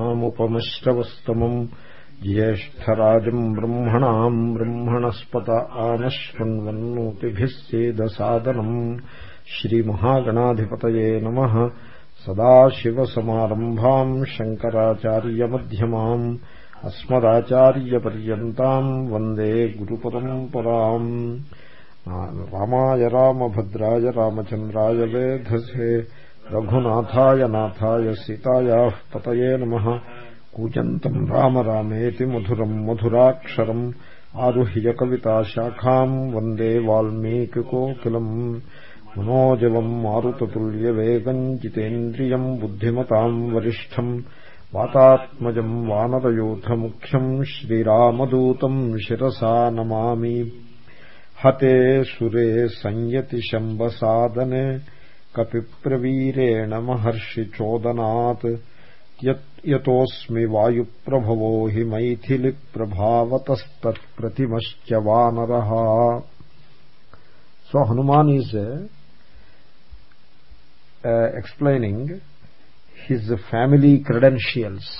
आमुपमश्रवस्तमम् ज्येष्ठराजम् ब्रह्मणाम् ब्रह्मणस्पत आनश्वन्वन्नोतिभिः सेदसादनम् श्रीमहागणाधिपतये नमः सदाशिवसमारम्भाम् शङ्कराचार्यमध्यमाम् अस्मदाचार्यपर्यन्ताम् वन्दे गुरुपरम्पराम् रामाय रामभद्राय रामचन्द्राय वेधसे రఘునాథాయ నాథాయ సీతాయా పతయే నమ కూజంతం రామ రామేతి మధురం మధురాక్షరం ఆరుహ్య కవితాశాఖాం వందే వాల్మీకికోకిలం మనోజవం మారుతతుల్యవేగం జితేంద్రియం బుద్ధిమతాం వరిష్టం వాతాత్మజం వానరయూథముఖ్యం శ్రీరామదూతం శిరసా నమామి హతే సురే సంయతి శంబసాదనే कपिप्रवीरेण महर्षि चोदनात् यतोऽस्मि वायुप्रभवो हि मैथिलिप्रभावतस्तत्प्रतिमश्च वानरः so Hanuman is explaining his family credentials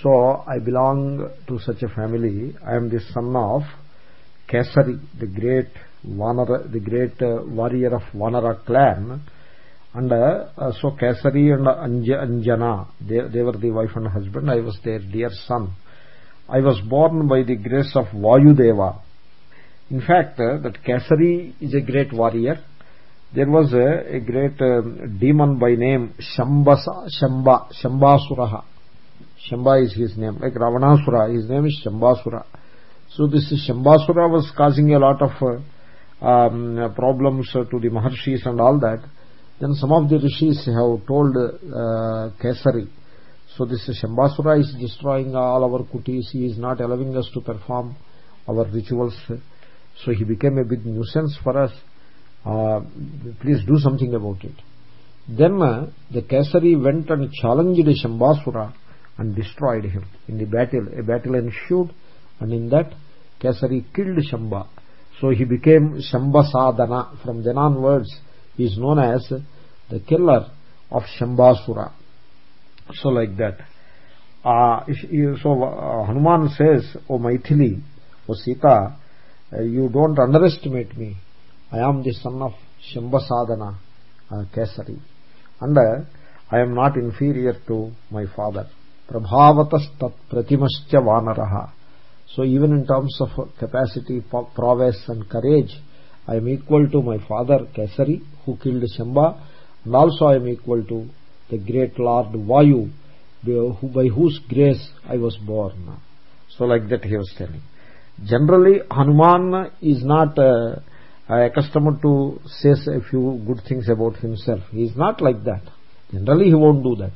so I belong to such a family I am the son of the great Vanara, the great uh, warrior of Vanara clan. And uh, so Kesari and Anjana, they, they were the wife and husband. I was their dear son. I was born by the grace of Vayudeva. In fact, uh, that Kesari is a great warrior. There was a, a great um, demon by name Shambasa, Shamba, Shambasuraha. Shamba is his name, like Ravanasura, his name is Shambasura. So this Shambasura was causing a lot of uh, um, problems uh, to the Maharshis and all that. Then some of the rishis have told uh, Kesari, so this Shambasura is destroying all our kutis, he is not allowing us to perform our rituals. So he became a big nuisance for us. Uh, please do something about it. Then uh, the Kesari went and challenged Shambasura and destroyed him in the battle. A battle ensued and in that Kesari killed Shamba. So he became Shamba Sadana. From then onwards he is known as the killer of Shambasura. So like that. Uh, so uh, Hanuman says, O Maithili, O Sita, uh, you don't underestimate me. I am the son of Shambasadana uh, Kesari. And I am not inferior to my father. Prabhavatastat pratimascha vanaraha. So even in terms of capacity, prowess and courage, I am equal to my father Kesari who killed Shamba and also I am equal to the great Lord Vayu by whose grace I was born. So like that he was telling. Generally Hanuman is not uh, accustomed to say a few good things about himself. He is not like that. Generally he won't do that.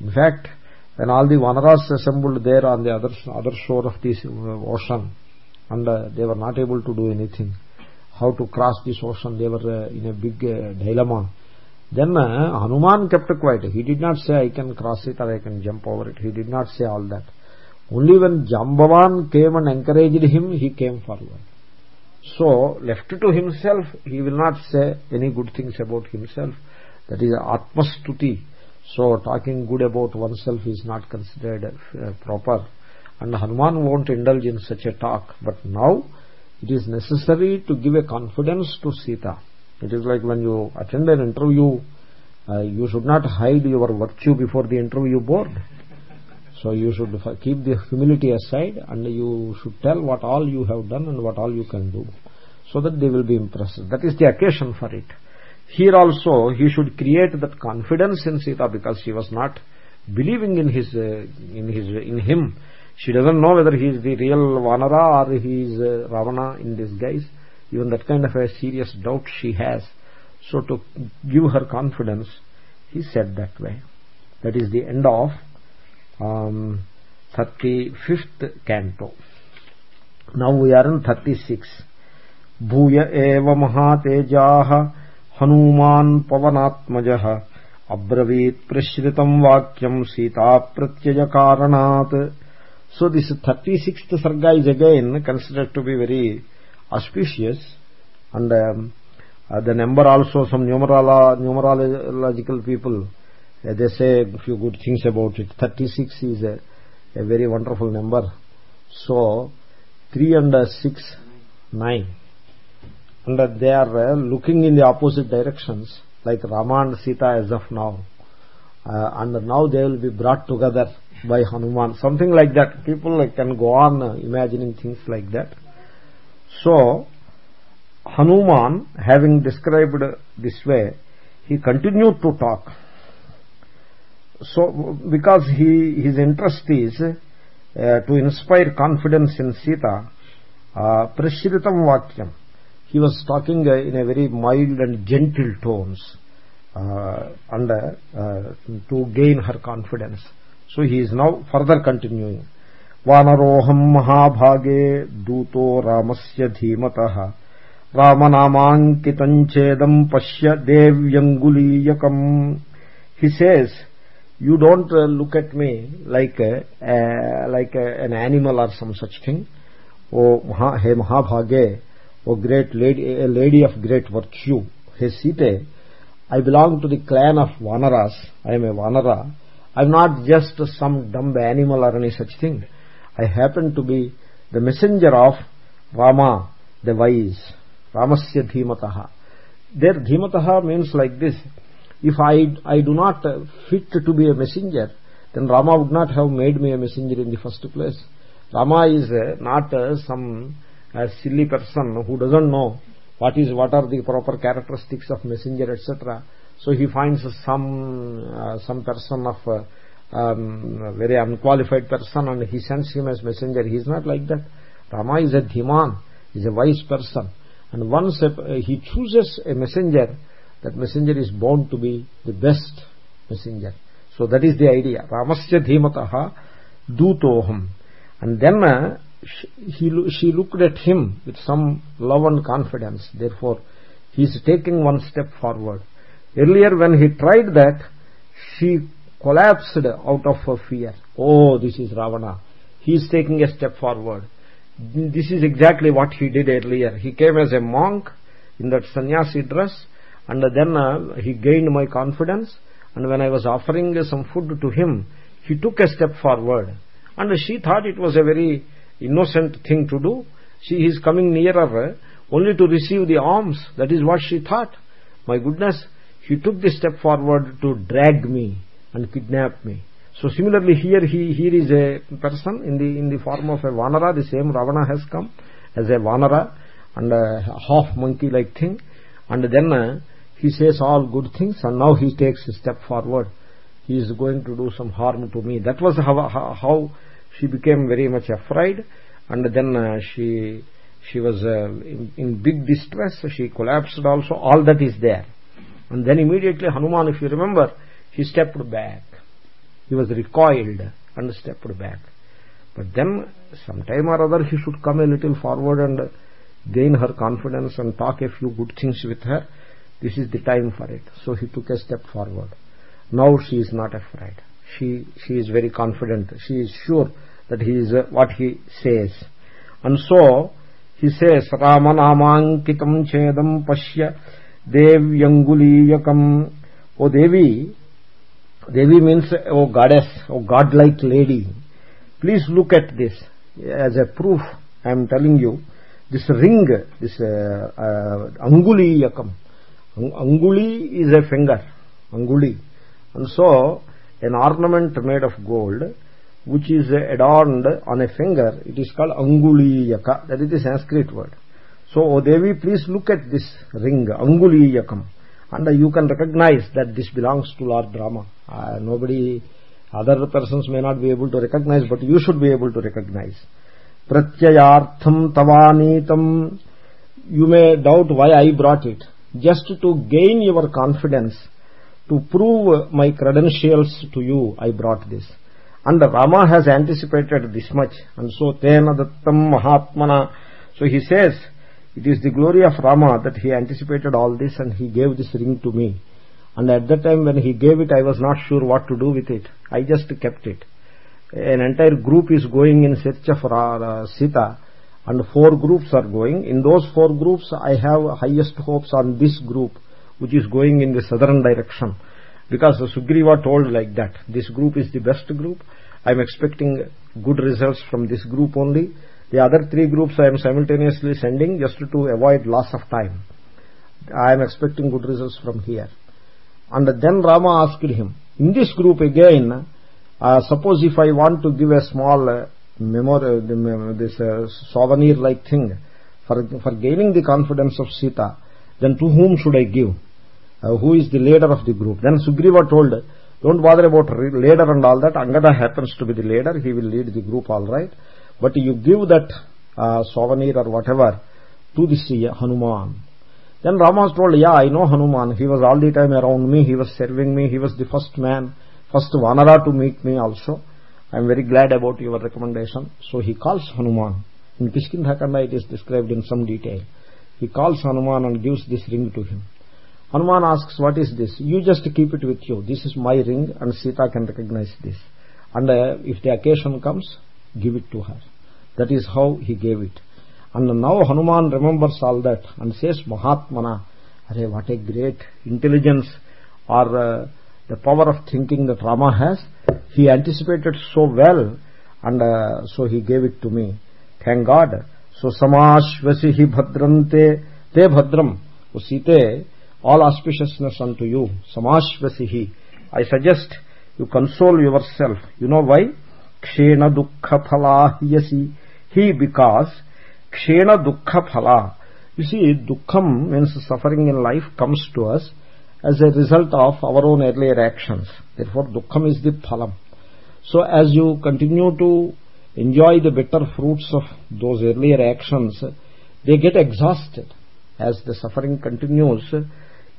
In fact, when all the Vanaras assembled there on the other, other shore of this uh, ocean and uh, they were not able to do anything, how to cross this ocean, they were uh, in a big uh, dilemma. Then uh, Hanuman kept quiet. He did not say, I can cross it or I can jump over it. He did not say all that. Only when Jambavan came and encouraged him, he came forward. So, left to himself, he will not say any good things about himself. That is Atmastuti so talking good about oneself is not considered uh, proper. And Hanuman won't indulge in such a talk. But now it is necessary to give a confidence to Sita. It is like when you attend an interview uh, you should not hide your virtue before the interview board. So you should keep the humility aside and you should tell what all you have done and what all you can do so that they will be impressed. That is the occasion for it here also he should create that confidence in Sita because she was not believing in his uh, in his in him. She doesn't know whether he is the real Vanara or he is uh, Ravana in disguise. Even that kind of a serious doubt she has. So to give her confidence he said that way. That is the end of um, 35th canto. Now we are in 36 bhuya eva mahatejaha Hanuman पवनात्मज अब्रवीत प्रश्रित वाक्यम सीता प्रत्यय कारण so this thirty six sarga is again considered to be very auspicious and the number also some people they few good things about it thirty six is a very wonderful number so three and six nine and they are uh, looking in the opposite directions like Rama and Sita as of now. Uh, and now they will be brought together by Hanuman. Something like that. People can go on uh, imagining things like that. So Hanuman having described this way he continued to talk. So because he his interest is uh, to inspire confidence in Sita uh, prashritam vakyam he was talking uh, in a very mild and gentle tones uh, and uh, to gain her confidence. So he is now further continuing. వానరోహం మహాభాగే దూతో రామస్య ధీమత రామనామాంకితం చేదం పశ్య దేవ్యంగులీయకం He says, you don't uh, look at me like a, uh, like a, an animal or some such thing. Oh maha he mahabhage o great lady a lady of great virtue. He site i belong to the clan of vanaras. I am a vanara. I am not just some dumb animal or any such thing. I happen to be the messenger of rama the wise ramasya dhimatah their dhimatah means like this if i i do not fit to be a messenger then rama would not have made me a messenger in the first place. Rama is not some uh, silly person who doesn't know what is what are the proper characteristics of messenger etc so he finds some uh, some person of uh, um, very unqualified person and he sends him as messenger. He is not like that. Rama is a dhiman is a wise person. And once a, he chooses a messenger that messenger is bound to be the best messenger. So that is the idea. Ramasya dhimataha dutoham and then uh, she, she looked at him with some love and confidence. Therefore he is taking one step forward. Earlier when he tried that she collapsed out of her fear. Oh this is ravana. He is taking a step forward. This is exactly what he did earlier. He came as a monk in that sannyasi dress and then uh, he gained my confidence. And when i was offering some food to him he took a step forward. And she thought it was a very innocent thing to do. She is coming nearer only to receive the alms. That is what she thought. My goodness he took this step forward to drag me and kidnap me. So similarly here he here is a person in the in the form of a vanara. The same ravana has come as a vanara and a half monkey like thing. And then uh, he says all good things and now he takes a step forward. He is going to do some harm to me. That was how, how she became very much afraid and then uh, she she was uh, in, in big distress she collapsed also all that is there. And then immediately hanuman if you remember he stepped back. He was recoiled and stepped back. But then sometime or other he should come a little forward and gain her confidence and talk a few good things with her. This is the time for it. So he took a step forward. Now she is not afraid she she is very confident she is sure that he is uh, what he says and so he says ramanamaankitam chedam pashya devyanguliyakam o devi Devi means oh goddess, oh godlike lady. Please look at this as a proof. I am telling you, this ring, this uh, uh, anguli yakam. Anguli is a finger, anguli, and so an ornament made of gold, which is adorned on a finger. It is called anguli yaka. That is the Sanskrit word. So, oh Devi, please look at this ring, anguli yakam and you can recognize that this belongs to Lord Rama. Uh, nobody, other persons may not be able to recognize, but you should be able to recognize. Pratyayartham tavanitam. You may doubt why I brought it. Just to gain your confidence, to prove my credentials to you, I brought this. And Rama has anticipated this much. And so, tena dattam mahatmana. So he says, it is the glory of Rama that he anticipated all this and he gave this ring to me. And at that time when he gave it, I was not sure what to do with it. I just kept it. An entire group is going in search of uh, Sita and four groups are going. In those four groups, I have highest hopes on this group which is going in the southern direction. because Sugriva told like that this group is the best group. I am expecting good results from this group only. The other three groups I am simultaneously sending just to avoid loss of time. I am expecting good results from here. And then Rama asked him in this group again uh, suppose if I want to give a small uh, memory, uh, this uh, souvenir like thing for, for gaining the confidence of Sita then to whom should I give? Uh, who is the leader of the group? Then Sugriva told don't bother about leader and all that. Angada happens to be the leader. He will lead the group all right. But you give that uh, souvenir or whatever to this Hanuman. Then Rama told yeah I know Hanuman. He was all the time around me. He was serving me. He was the first man first Vanara to meet me also. I am very glad about your recommendation. So he calls Hanuman. In Kishkindhakanda it is described in some detail he calls Hanuman and gives this ring to him Hanuman asks, what is this? You just keep it with you. This is my ring and Sita can recognize this. And uh, if the occasion comes, give it to her. That is how he gave it. And now Hanuman remembers all that and says, Mahatmana, what a great intelligence or uh, the power of thinking that Rama has. He anticipated so well and uh, so he gave it to me. Thank God. स्वसमाश्वसि ही भद्रंते ते भद्रम। उसीते all auspiciousness on to you समाश्वसि ही। I suggest you console your self you know why क्षीण दुख फलाहसी ही because क्षीण दुख फला। यू सी दुखम means suffering in life comes to us as a result of our own earlier action for दुखम is the फलम so as you continue to enjoy the bitter fruits of those earlier actions they get exhausted. As the suffering continues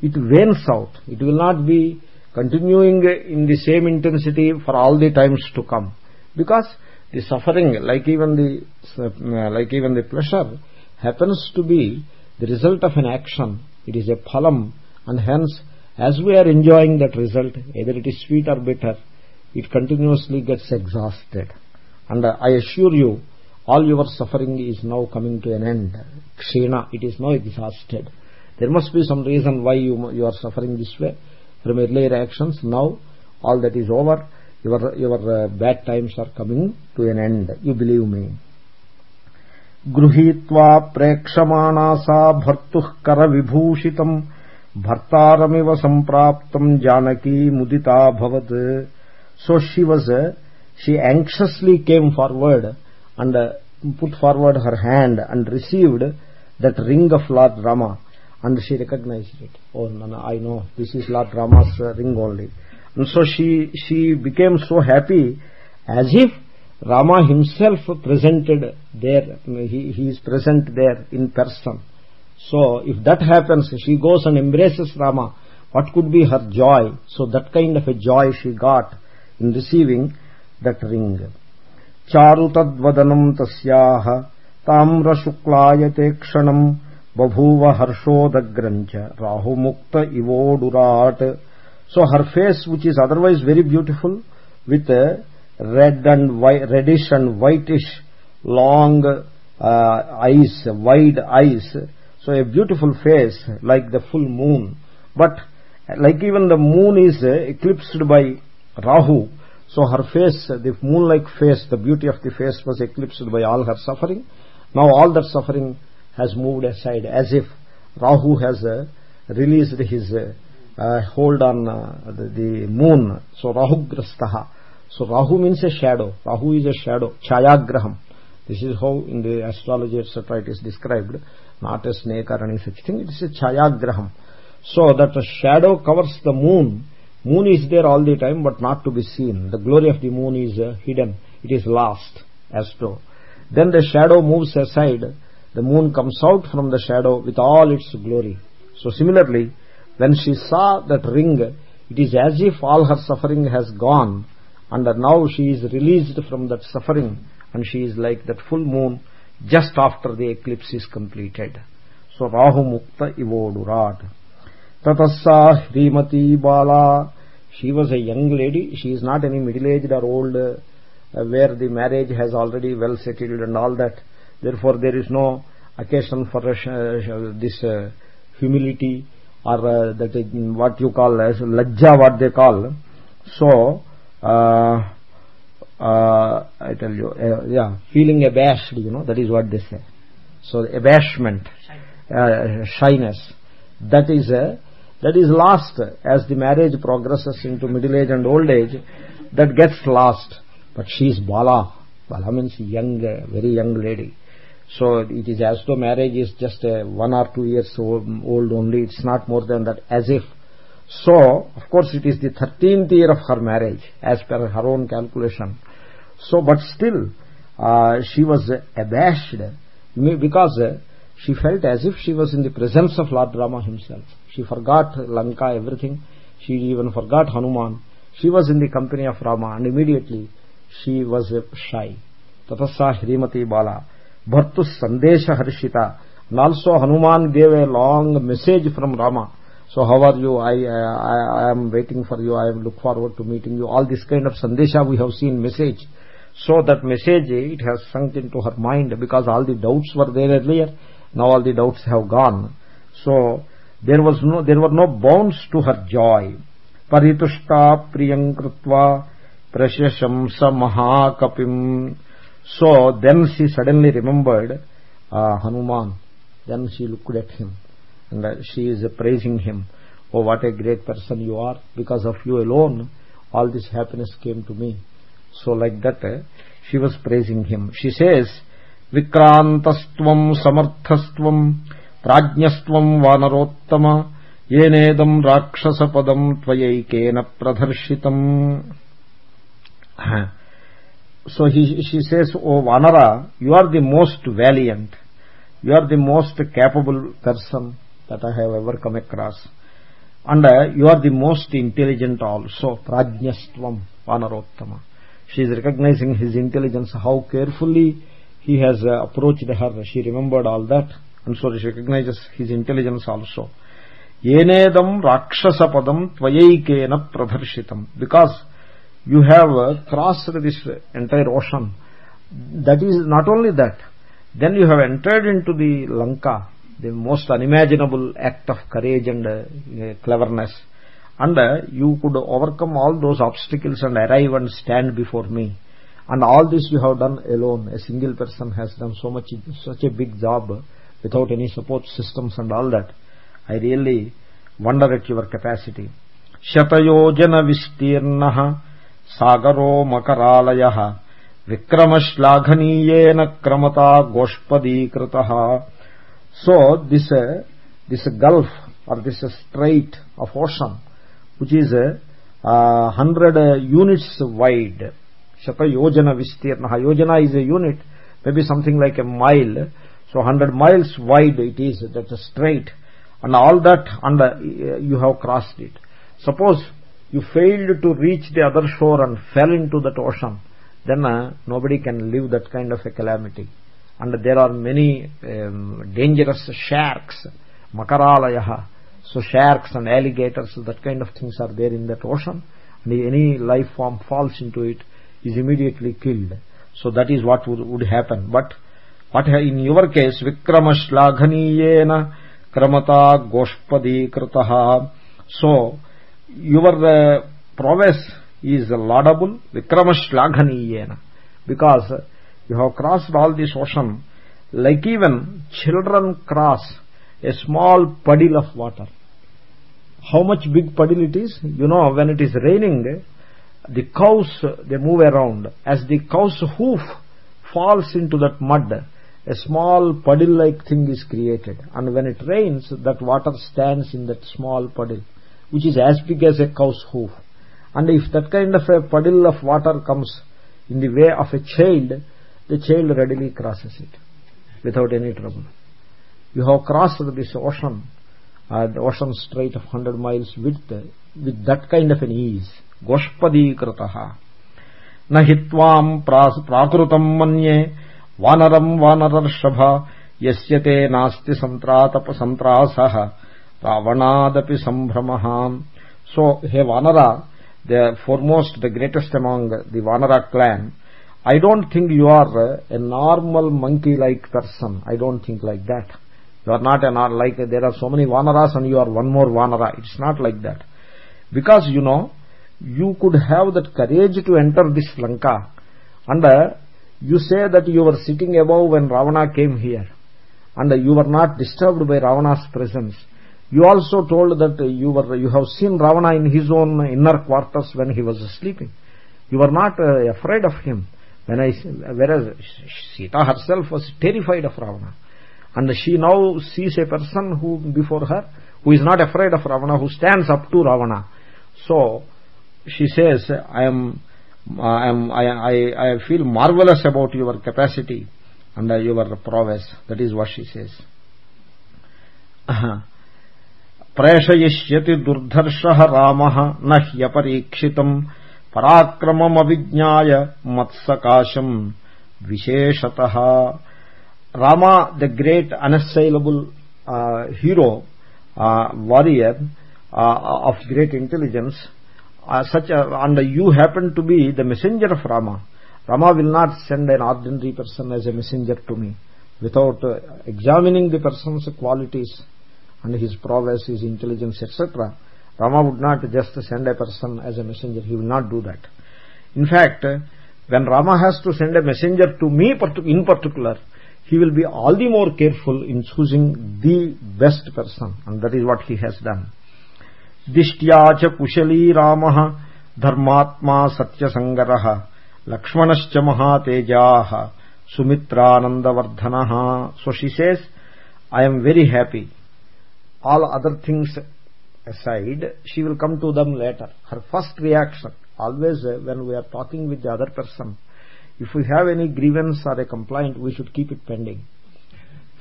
it wanes out. It will not be continuing in the same intensity for all the times to come. Because the suffering like even the like even the pleasure happens to be the result of an action. It is a phalam and hence as we are enjoying that result either it is sweet or bitter it continuously gets exhausted and i assure you all your suffering is now coming to an end. Kshina it is now exhausted. There must be some reason why you you are suffering this way. From earlier actions now all that is over your your uh, bad times are coming to an end. You believe me. గృహీత్వా ప్రేక్షమాణా సా భర్తుకర విభూషితం భర్తారమివ సంప్రాప్తం Janaki ముదితాభవత్ so she was she anxiously came forward and uh, put forward her hand and received that ring of lord rama. And she recognized it. Oh no, i know. This is lord rama's uh, ring only. And so she she became so happy as if rama himself presented there he, he is present there in person. So if that happens she goes and embraces rama. What could be her joy? So that kind of a joy she got in receiving that ring. Charu tadvadanam tasyah tamra shuklayate kshanam babhuva harshodagrancha rahu mukta ivodurat so her face which is otherwise very beautiful with red and white, reddish and whitish long uh, eyes wide eyes. So a beautiful face like the full moon. But like even the moon is uh, eclipsed by rahu so her face the moon like face the beauty of the face was eclipsed by all her suffering now all that suffering has moved aside as if Rahu has uh, released his uh, uh, hold on uh, the, the, moon. So Rahu Grastaha. So Rahu means a shadow. Rahu is a shadow. Chayagraham. This is how in the astrology etc. it is described. Not a snake or any such thing. It is a Chayagraham. So that a shadow covers the moon. Moon is there all the time but not to be seen. The glory of the moon is uh, hidden. It is lost as to. Then the shadow moves aside the moon comes out from the shadow with all its glory so similarly when she saw that ring it is as if all her suffering has gone and now she is released from that suffering and she is like that full moon just after the eclipse is completed so rahu mukta ivodurat tatassa hrimati bala she was a young lady. She is not any middle aged or old uh, where the marriage has already well settled and all that. Therefore there is no occasion for uh, this uh, humility or uh, that is what you call as lajja what they call. So uh, uh, I tell you uh, yeah feeling abashed you know that is what they say. So abashment uh, shyness. That is uh, that is lost as the marriage progresses into middle age and old age that gets lost. But she is bala. Bala means young very young lady. So it is as though marriage is just one or two years old only. It's not more than that. As if. So of course it is the 13th year of her marriage as per her own calculation. So but still uh, she was abashed because she felt as if she was in the presence of Lord Rama himself she forgot Lanka everything. She even forgot Hanuman. She was in the company of Rama and immediately she was shy. Tatasa hrimati bala. Bhartu sandesha harshita and also Hanuman gave a long message from Rama. So how are you? I, I, I am waiting for you. I look forward to meeting you. All this kind of sandesha we have seen message. So that message it has sunk into her mind because all the doubts were there earlier. Now all the doubts have gone. So there was no there were no bounds to her joy. Paritushta priyam krutva prashashamsa mahakapim so then she suddenly remembered uh, hanuman. Then she looked at him and uh, she is uh, praising him. Oh what a great person you are. Because of you alone all this happiness came to me. So like that uh, she was praising him. She says vikrantastvam samarthastvam प्राज्ञस्त्वम् वानरोत्तम येनेदम् राक्षसपदम् त्वयैकेन प्रदर्शितम् so he, she says, O Vanara, you are the most valiant. You are the most capable person that I have ever come across. And uh, you are the most intelligent also. Prajnastvam Vanarottama. She is recognizing his intelligence, how carefully he has uh, approached her. She remembered all that. And so she recognizes his intelligence also. Yenedam rakshasa padam tvayaikena pradharshitam because you have uh, crossed this entire ocean. That is not only that then you have entered into the lanka the most unimaginable act of courage and uh, cleverness. And uh, you could overcome all those obstacles and arrive and stand before me. And all this you have done alone. A single person has done so much such a big job without any support systems and all that i really wonder at your capacity శతయోజన విస్తీర్ణ సాగరో మకరాలయ విక్రమశ్లాఘనీయేన క్రమతా గోష్పదీకృత so this uh, this gulf or this strait of ocean which is uh, 100 units wide shata yojana vistirna yojana is a unit maybe something like a mile so 100 miles wide it is that is a straight and all that and you have crossed it. Suppose you failed to reach the other shore and fell into that ocean then uh, nobody can live that kind of a calamity. And there are many um, dangerous sharks makaralayaha so sharks and alligators that kind of things are there in that ocean. And any life form falls into it is immediately killed. So that is what would, would happen. But what in your case Vikram श्लाघनीय क्रमता गोष्पदी कृत so your prowess is laudable Vikram श्लाघनीय because you have cross all the ocean like even children cross a small puddle of water how much big puddle it is you know when it is raining the cows, they move around. As the cows hoof falls into that mud a small puddle like thing is created. And when it rains that water stands in that small puddle which is as big as a cow's hoof. And if that kind of a puddle of water comes in the way of a child the child readily crosses it without any trouble. You have crossed this ocean uh, the ocean strait of 100 miles width with that kind of an ease. Goshpadikrataha na hitvam prakrutam manye वानरम् वानरर्षभ यस्य ते नास्ति सन्त्रासः रावणादपि सम्भ्रमः सो हे वानरा the foremost the greatest among the vanara clan i don't think you are a normal monkey like person i don't think like that you are not an like there are so many vanaras and you are one more vanara it's not like that because you know you could have that courage to enter this lanka and you say that you were sitting above when ravana came here and you were not disturbed by ravana's presence. You also told that you were you have seen ravana in his own inner quarters when he was sleeping. You were not uh, afraid of him. When i whereas sita herself was terrified of ravana. And she now sees a person who before her who is not afraid of ravana who stands up to ravana. So she says i am uh, i am i i feel marvelous about your capacity and uh, your prowess. That is what she says. Uh-huh. Prashayishyati durdharshah ramah na hyaparikshitam parakramam avijnaya matsakasham visheshatah. Rama the great unassailable uh, hero warrior of great intelligence uh, such a, and you happen to be the messenger of rama rama will not send an ordinary person as a messenger to me without uh, examining the person's qualities and his prowess, his intelligence, etc. Rama would not just send a person as a messenger. He will not do that. In fact, when Rama has to send a messenger to me in particular, he will be all the more careful in choosing the best person. And that is what he has done. दिष्ट्या च कुशली रामः धर्मात्मा सत्यसङ्गरः लक्ष्मणश्च महातेजाः sumitranandavardhanah so she says i am very happy all other things aside she will come to them later her first reaction always uh, when we are talking with the other person if we have any grievance or a complaint we should keep it pending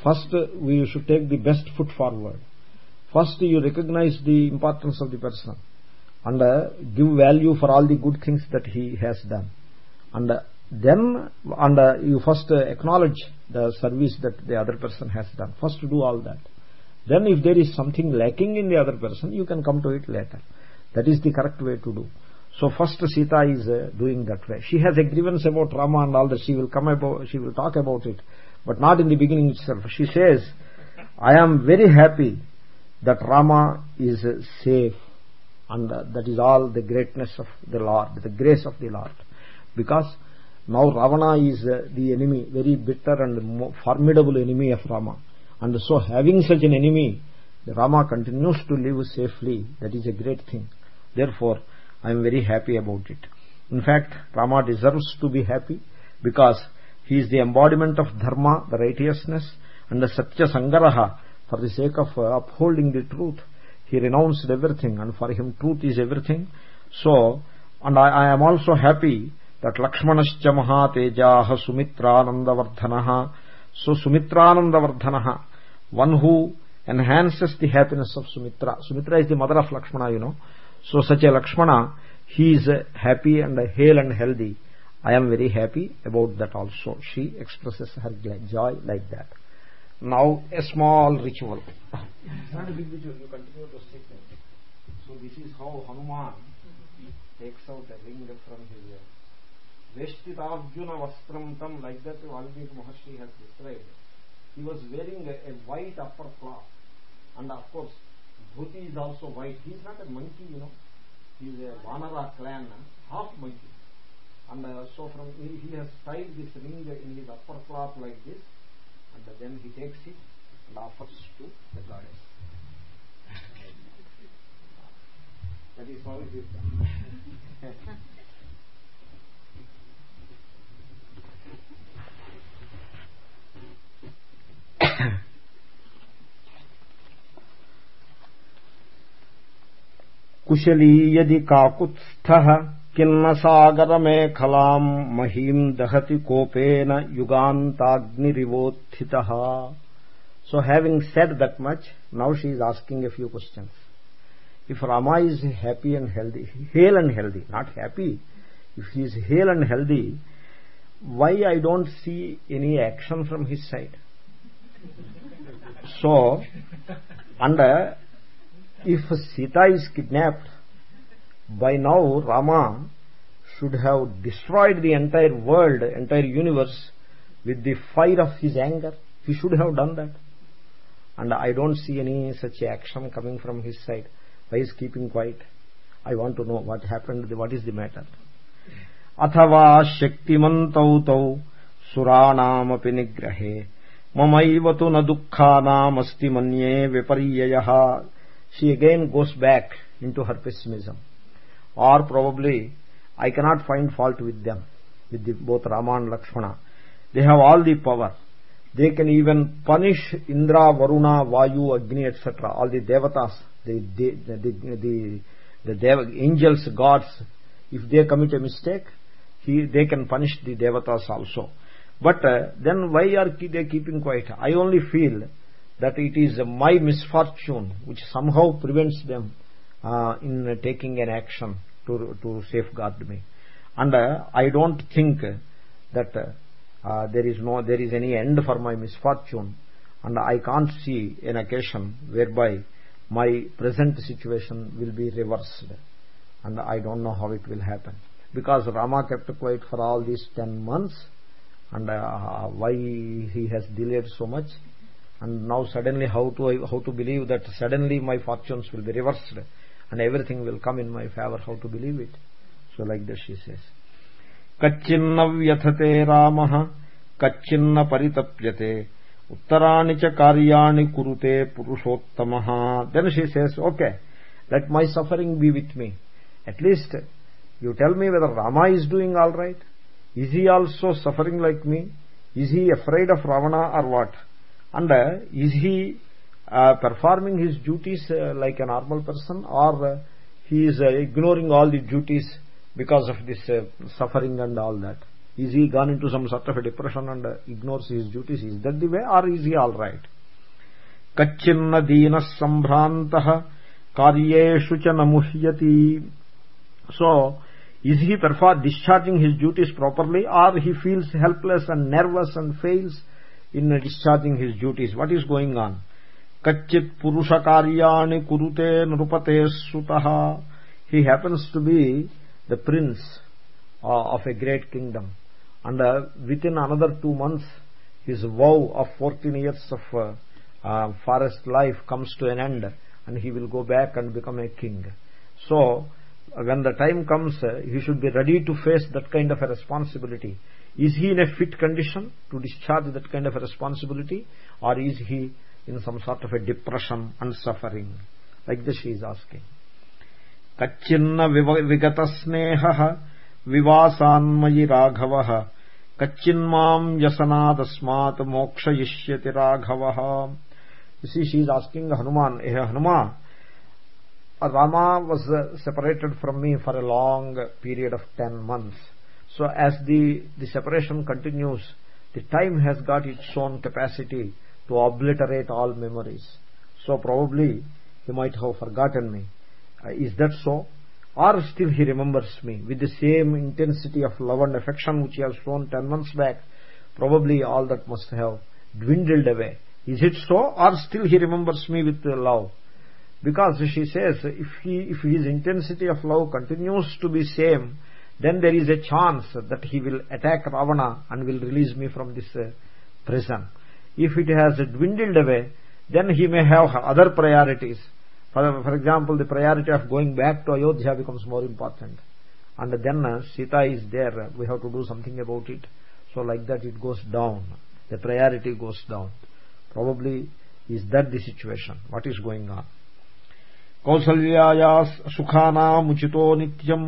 first uh, we should take the best foot forward first you recognize the importance of the person and uh, give value for all the good things that he has done. And uh, then and uh, you first acknowledge the service that the other person has done. First do all that. Then if there is something lacking in the other person you can come to it later. That is the correct way to do. So first sita is doing that way. She has a grievance about rama and all that. She will come about she will talk about it. But not in the beginning itself. She says i am very happy that rama is uh, safe and that is all the greatness of the lord the grace of the lord. Because now ravana is uh, the enemy very bitter and formidable enemy of rama. And so having such an enemy rama continues to live safely. That is a great thing. Therefore i am very happy about it. In fact rama deserves to be happy because he is the embodiment of dharma the righteousness and the satya sangaraha for the sake of uh, upholding the truth he renounced everything and for him truth is everything so and i, I am also happy that lakshmanascha mahatejah sumitranandavardhanah so sumitranandavardhanah one who enhances the happiness of Sumitra. Sumitra is the mother of Lakshmana, you know. So such a Lakshmana, he is happy and hale and healthy. I am very happy about that also. She expresses her joy like that. Now a small ritual. a big ritual, you continue to sit there. So this is how Hanuman takes out a ring from his Veshtitarjuna Vastram Tam, like that Valmiki Maharshi has described he was wearing a, a white upper cloth and of course dhoti is also white he is not a monkey you know he is a vanara clan half monkey and uh, so from he, he has tied this ring in his upper cloth like this and then he takes it and offers to the goddess that is how it is done कुशली यदि काकुत्स्थ किन्न सागर मेखला मही दहति कोपेन युगाताग्निवोत्थि so having said that much now she is asking a few question if Rama is happy and healthy hale and healthy not happy if he is hale and healthy why I don't see any action from his side so and if Sita is kidnapped by now rama should have destroyed the entire world entire universe with the fire of his anger. He should have done that. And i don't see any such action coming from his side. Why is keeping quiet? I want to know what happened what is the matter? అథవా శక్తిమంతౌ తౌ సురాణమపి నిగ్రహే మమైవ తు దుఃఖానామస్తి మన్యే విపర్యయ She again goes back into her pessimism or probably I cannot find fault with them with the, both Rama and Lakshmana. They have all the power. They can even punish Indra, Varuna, Vayu, Agni etc all the devatas the the the, the, angels gods if they commit a mistake he, they can punish the devatas also. But uh, then why are they keeping quiet? I only feel that it is my misfortune which somehow prevents them uh, in taking an action to to safeguard me. And uh, i don't think that uh, there is no there is any end for my misfortune. And i can't see an occasion whereby my present situation will be reversed. And i don't know how it will happen. Because Rama kept quiet for all these 10 months. And uh, why he has delayed so much? And now suddenly how to how to believe that suddenly my fortunes will be reversed and everything will come in my favor how to believe it so like this she says kachinna vyathate ramah kachinna paritapyate uttarani cha karyani kurute purushottamah then she says okay let my suffering be with me at least you tell me whether Rama is doing all right. Is he also suffering like me? Is he afraid of Ravana or what? And uh, is he uh, performing his duties uh, like a normal person or uh, he is uh, ignoring all the duties because of this uh, suffering and all that. Is he gone into some sort of a depression and ignores his duties? Is that the way or is he all right? Kachinna deena sambhrantah karyeshu cha namuhyati. So is he perform discharging his duties properly or he feels helpless and nervous and fails in discharging his duties? What is going on? Kachit kurute nrupate sutaha. He happens to be the prince uh, of a great kingdom. And uh, within another 2 months his vow of 14 years of uh, uh, forest life comes to an end and he will go back and become a king. So when the time comes uh, he should be ready to face that kind of a responsibility. Is he in a fit condition to discharge that kind of a responsibility or is he in some sort of a depression and suffering like this she is asking. Kachinna vigata sneha vivasanmayi raghavah kachinmam yasanadasmat mokshayishyati raghavah you see she is asking hanuman hey hanuman Rama was uh, separated from me for a long period of 10 months. So as the, the separation continues, the time has got its own capacity to obliterate all memories. So probably he might have forgotten me. Uh, is that so? Or still he remembers me with the same intensity of love and affection which he has shown 10 months back. Probably all that must have dwindled away. Is it so? Or still he remembers me with love? because she says if he if his intensity of love continues to be same then there is a chance that he will attack ravana and will release me from this uh, prison if it has dwindled away then he may have other priorities for, for example the priority of going back to ayodhya becomes more important and then uh, sita is there we have to do something about it so like that it goes down the priority goes down probably is that the situation what is going on కౌసల్యాయా సుఖానాముచితో నిత్యం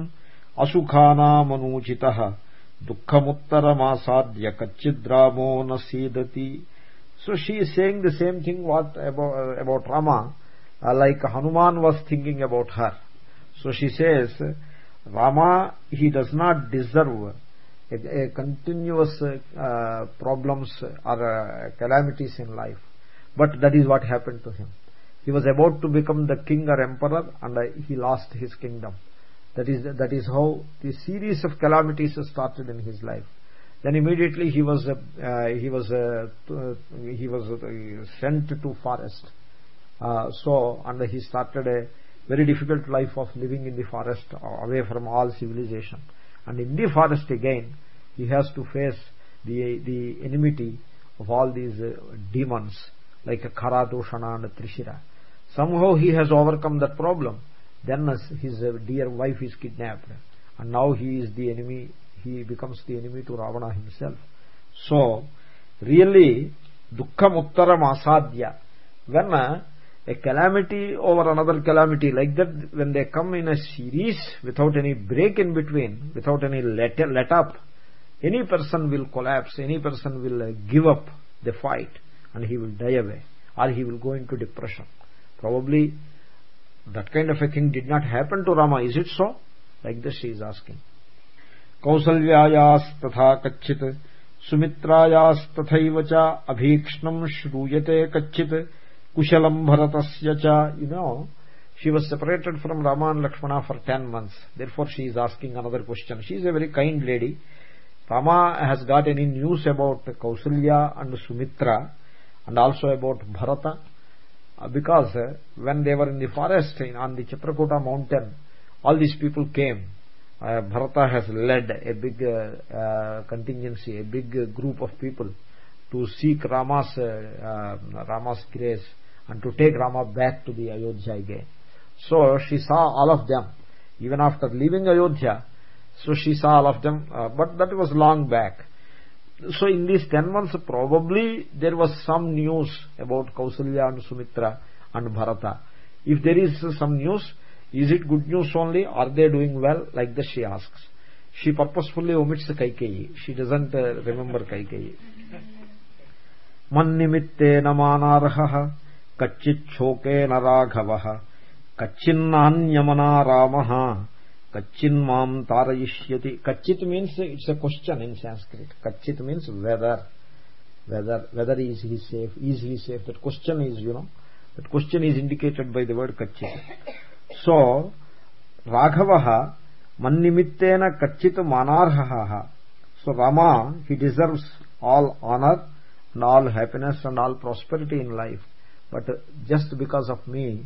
అసుఖానామనూచిత దుఃఖముత్తరమాసాద్య కచ్చిద్రామో నసీదతి so she is saying the same thing what about, uh, about rama uh, like hanuman was thinking about her. So she says rama he does not deserve a, a continuous uh, problems or uh, calamities in life. But that is what happened to him. He was about to become the king or emperor and he lost his kingdom. That is that is how the series of calamities started in his life then immediately he was uh, he was uh, he was uh, sent to forest uh, so and he started a very difficult life of living in the forest away from all civilization and in the forest again he has to face the the enmity of all these uh, demons like Khara, Dushana and Trishira. Somehow he has overcome that problem. Then his dear wife is kidnapped. And now he is the enemy, he becomes the enemy to Ravana himself. So, really, dukkam uttaram asadhya. When uh, a calamity over another calamity like that, when they come in a series without any break in between, without any let, let up, any person will collapse, any person will uh, give up the fight and he will die away or he will go into depression probably that kind of a thing did not happen to rama is it so like this she is asking कौसल्यायास् तथा कच्चित् सुमित्रायास्तथैव च अभीक्ष्णम् श्रूयते कच्चित् कुशलम् भरतस्य च you know she was separated from rama and lakshmana for 10 months therefore she is asking another question she is a very kind lady rama has got any news about kausalya and sumitra and also about Bharata uh, because uh, when they were in the forest on the Chitrakuta mountain all these people came uh, Bharata has led a big uh, uh, contingency a big group of people to seek Rama's uh, Rama's grace and to take Rama back to the Ayodhya again. So she saw all of them. Even after leaving Ayodhya so she saw all of them but that was long back. So in these 10 months probably there was some news about Kausalya and Sumitra and Bharata. If there is some news is it good news only are they doing well like this she asks she purposefully omits kaikeyi she doesn't uh, remember kaikeyi మన్నిమిత్తేన మానార్హ కచ్చిచ్చోకేన రాఘవ కచ్చిన్నాన్యమనా రామ కచ్చిన్ మాం తారయిష్యతి కచ్చిత్ means it's a question in Sanskrit కచ్చిత్ means whether whether whether is he safe is he safe that question is you know that question is indicated by the word కచ్చిత్ so raghavaha mannimittena kachit manarhaha so rama he deserves all honor and all happiness and all prosperity in life. But just because of me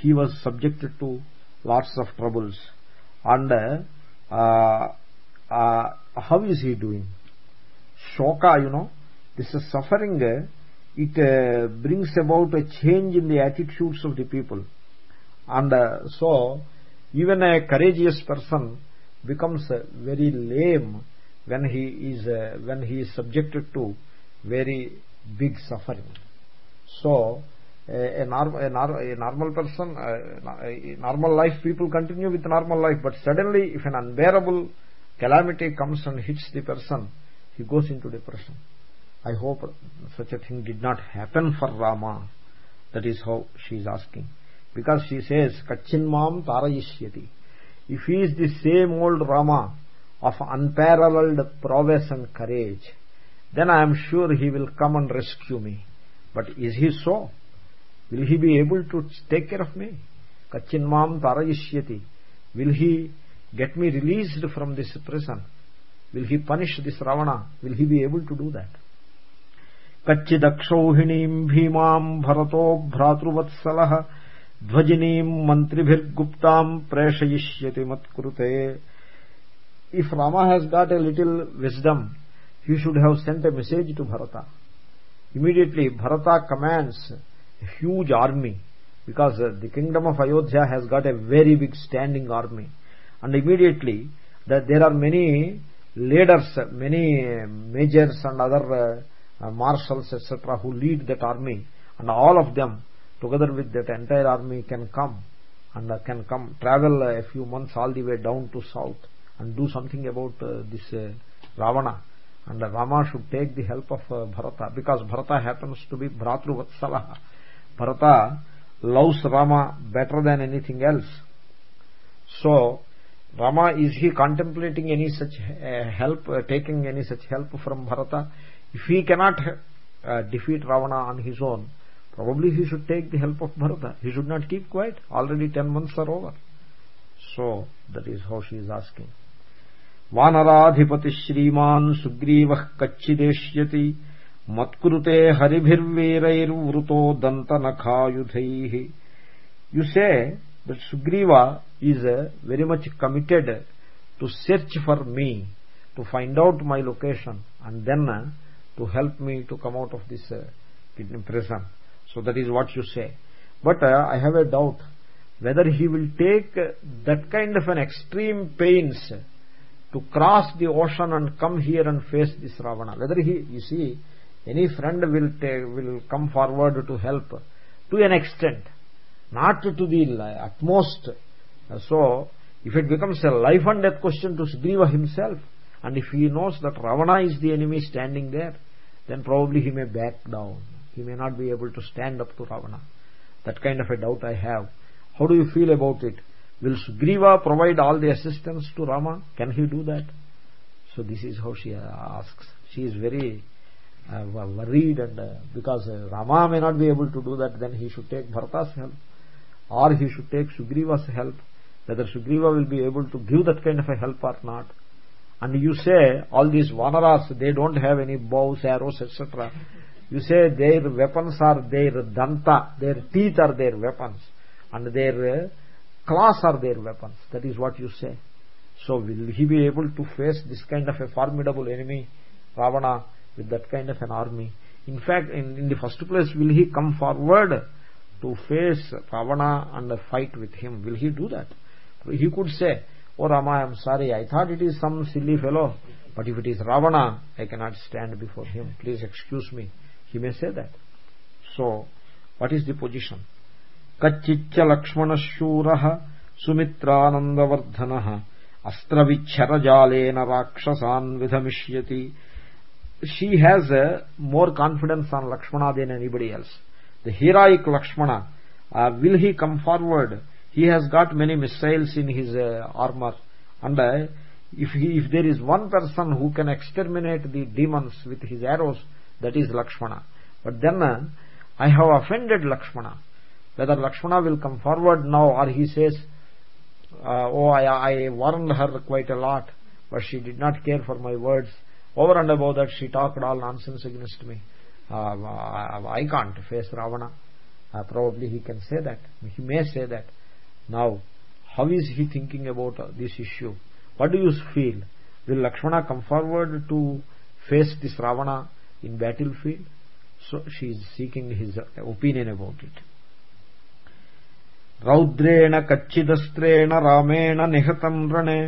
he was subjected to lots of troubles. And uh, uh, how is he doing? Shoka you know this is suffering it uh, brings about a change in the attitudes of the people and uh, so even a courageous person becomes uh, very lame when he is uh, when he is subjected to very big suffering. So a, norm, a, a normal person uh, a normal life people continue with normal life but suddenly if an unbearable calamity comes and hits the person he goes into depression. I hope such a thing did not happen for rama. That is how she is asking because she says kachinmam tarayishyati if he is the same old rama of unparalleled prowess and courage then i am sure he will come and rescue me but is he so will he be able to take care of me kachinmam tarayishyati will he get me released from this prison will he punish this ravana will he be able to do that कच्चिदक्षौहिणीम् भीमाम् भरतो भ्रातृवत्सलः ध्वजिनी मंत्रिभिर्गुप्ता प्रेषयिष्य मत्कृते if Rama has got a little wisdom you should have sent a message to Bharata immediately Bharata commands huge army because the kingdom of Ayodhya has got a very big standing army and immediately there are many leaders many majors and other marshal etcetera who lead that army army. And all of together with that entire army can come and uh, can come travel a few months all the way down to south and do something about uh, this uh, ravana and rama should take the help of bharata because bharata happens to be bhratru vatsalah Bharata loves Rama better than anything else. So, Rama, is he contemplating any such uh, help, uh, taking any such help from Bharata? If he cannot uh, defeat Ravana on his own, Probably he should take the help of Bharata. He should not keep quiet. Already ten months are over. So, that is how she is asking. वानराधिपति श्रीमान् सुग्रीवः कच्चिदेष्यति मत्कुरुते हरिभिर्वीरैर्वृतो दन्तनखायुधैः you say that Sugriva is very much committed to search for me to find out my location and then to help me to come out of this kidnapping so that is what you say. But uh, i have a doubt whether he will take that kind of an extreme pains to cross the ocean and come here and face this ravana. Whether he you see any friend will take, will come forward to help to an extent not to the utmost. So if it becomes a life and death question to sugriva himself and if he knows that ravana is the enemy standing there then probably he may back down he may not be able to stand up to ravana. That kind of a doubt i have. How do you feel about it? Will sugriva provide all the assistance to rama? Can he do that? So this is how she asks. She is very uh, worried and uh, because uh, rama may not be able to do that then he should take bharata's help. Or he should take sugriva's help whether sugriva will be able to give that kind of a help or not. And you say all these vanaras they don't have any bows arrows etc you say their weapons are their danta their teeth are their weapons and their uh, claws are their weapons. That is what you say. So will he be able to face this kind of a formidable enemy ravana with that kind of an army? In fact in, in the first place will he come forward to face ravana and fight with him? Will he do that? He could say oh rama i am sorry. I thought it is some silly fellow but if it is ravana i cannot stand before him. Please excuse me he may say that. So what is the position? Kachiccha lakshmana shurah sumitrananda vardhanah astravichharajalena rakshasan vidhamishyati. She has uh, more confidence on lakshmana than anybody else. The heroic lakshmana uh, will he come forward? He has got many missiles in his uh, armor. And uh, if he, if there is one person who can exterminate the demons with his arrows that is lakshmana. But then uh, i have offended lakshmana. Whether Lakshmana will come forward now or he says uh, oh I, I warned her quite a lot but she did not care for my words. Over and above that she talked all nonsense against me. Uh, I, I can't face Ravana. Uh, probably he can say that. He may say that. Now how is he thinking about uh, this issue? What do you feel? Will Lakshmana come forward to face this Ravana in battlefield so she is seeking his opinion about it. रौद्रेण कच्चिदस्त्रेण रामेण निहतम् रणे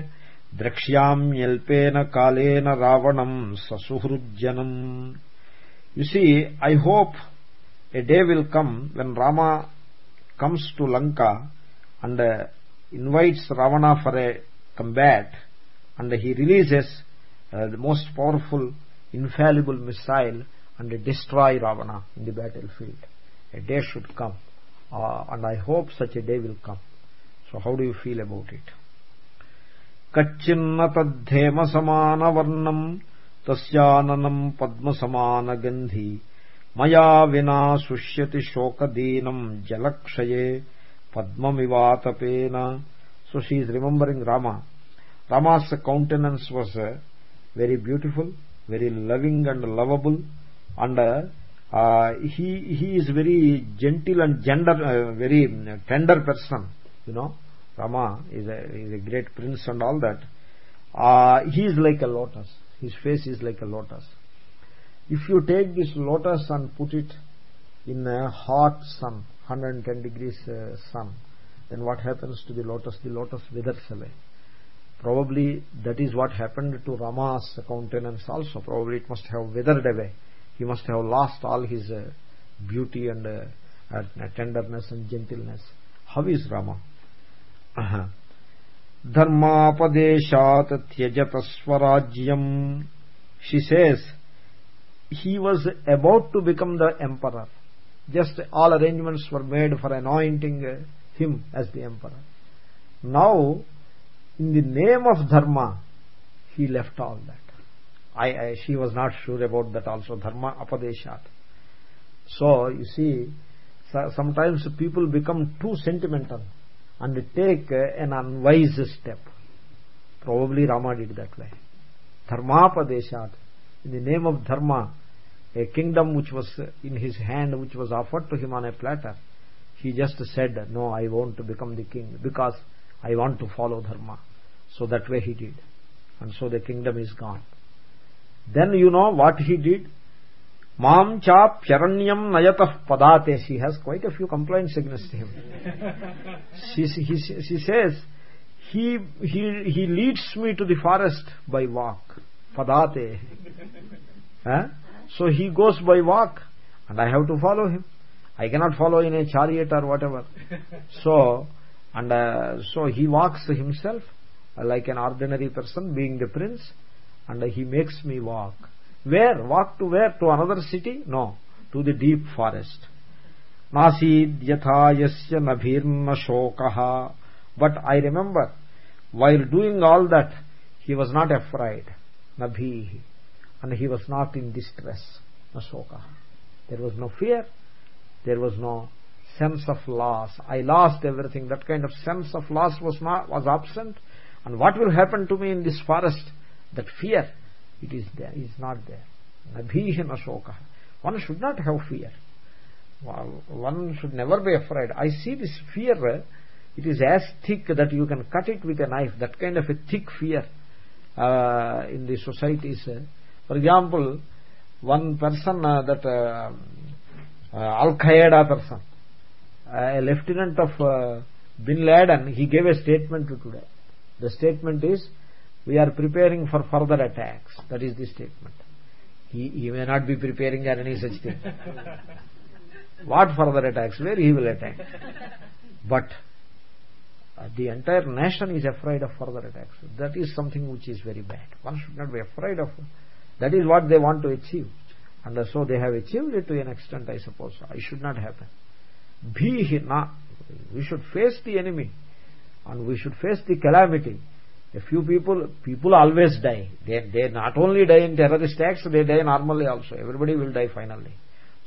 द्रक्ष्याम्यल्पेन कालेन रावणम् You see, I hope a day will come when Rama comes to lanka and uh, invites ravana for a combat and he releases uh, the most powerful infallible missile and destroy Ravana in the battlefield. A day should come uh, and I hope such a day will come. So how do you feel about it? कच्चिन्नतद्धेमसमानवर्णम् तस्याननम् पद्मसमानगन्धि मया विना शुष्यति शोकदीनम् जलक्षये पद्ममिवातपेन so she is remembering rama rama's countenance was uh, very beautiful very loving and lovable. And uh, he he is very gentle and gender uh, very tender person you know. Rama is a is a great prince and all that. Uh, he is like a lotus. His face is like a lotus. If you take this lotus and put it in a hot sun 110 degrees uh, sun then what happens to the lotus? The lotus withers away probably that is what happened to rama's countenance also. Probably it must have withered away. He must have lost all his uh, beauty and uh, uh, tenderness and gentleness. How is rama? Uh-huh. dharmapadeshat tyajata swarajyam she says he was about to become the emperor. Just all arrangements were made for anointing uh, him as the emperor. Now in the name of dharma he left all that. I, I, she was not sure about that also dharma apadeshat. So you see sometimes people become too sentimental and take an unwise step. Probably rama did that way. Dharmapadeshat in the name of dharma a kingdom which was in his hand which was offered to him on a platter he just said no i won't become the king because i want to follow dharma so that way he did and so the kingdom is gone then you know what he did Mam chapyaranyam nayatah padate. She has quite a few complaints against him. she, he, she says, he, he, he leads me to the forest by walk. Padate. huh? So he goes by walk and I have to follow him. I cannot follow in a chariot or whatever. So, and uh, so he walks himself like an ordinary person being the prince and he makes me walk. Where? Walk to where? To another city? No. To the deep forest. Nasid yatha yasya nabhirna shokah but i remember while doing all that he was not afraid. Nabhi and he was not in distress. Shokah there was no fear. There was no sense of loss. I lost everything. That kind of sense of loss was not was absent. And what will happen to me in this forest? That fear it is there is not there. Nabhihi nashoka one should not have fear. One should never be afraid. I see this fear it is as thick that you can cut it with a knife. That kind of a thick fear uh, in the societies. For example one person uh, that uh, uh, al qaeda person a lieutenant of uh, bin laden he gave a statement today. The statement is we are preparing for further attacks. That is the statement. He, he may not be preparing for any such thing. What further attacks? Where he will attack. But uh, the entire nation is afraid of further attacks. That is something which is very bad. One should not be afraid of that is what they want to achieve. And so they have achieved it to an extent i suppose. It should not happen bhi na we should face the enemy and we should face the calamity. A few people people always die. They they not only die in terrorist acts they die normally also. Everybody will die finally.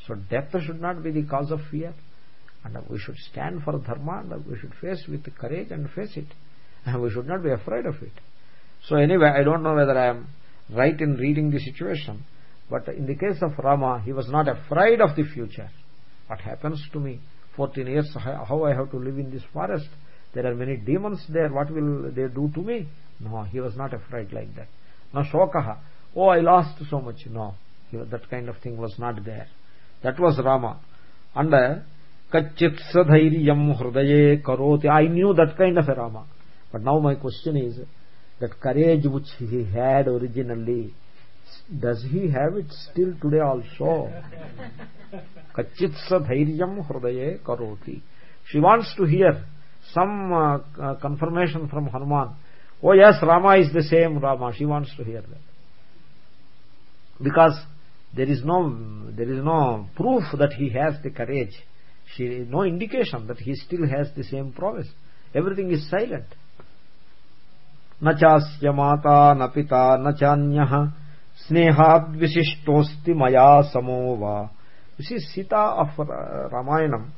So death should not be the cause of fear. And we should stand for dharma and we should face with courage and face it. And we should not be afraid of it. So anyway i don't know whether i am right in reading the situation but in the case of rama he was not afraid of the future. What happens to me 14 years how i have to live in this forest. There are many demons there. What will they do to me? No he was not afraid like that. No shokaha oh i lost so much. No that kind of thing was not there. That was rama. And uh, kachit sadhairyam hridaye karoti. I knew that kind of a rama. But now my question is that courage which he had originally does he have it still today also kachit sadhairyam hridaye karoti she wants to hear some uh, uh, confirmation from Hanuman. Oh yes, Rama is the same Rama. She wants to hear that. Because there is no there is no proof that he has the courage. She no indication that he still has the same promise. Everything is silent. न चास्य माता न पिता न चान्यः स्नेहाद् विशिष्टोऽस्ति मया समो वा You see, Sita of Ramayanam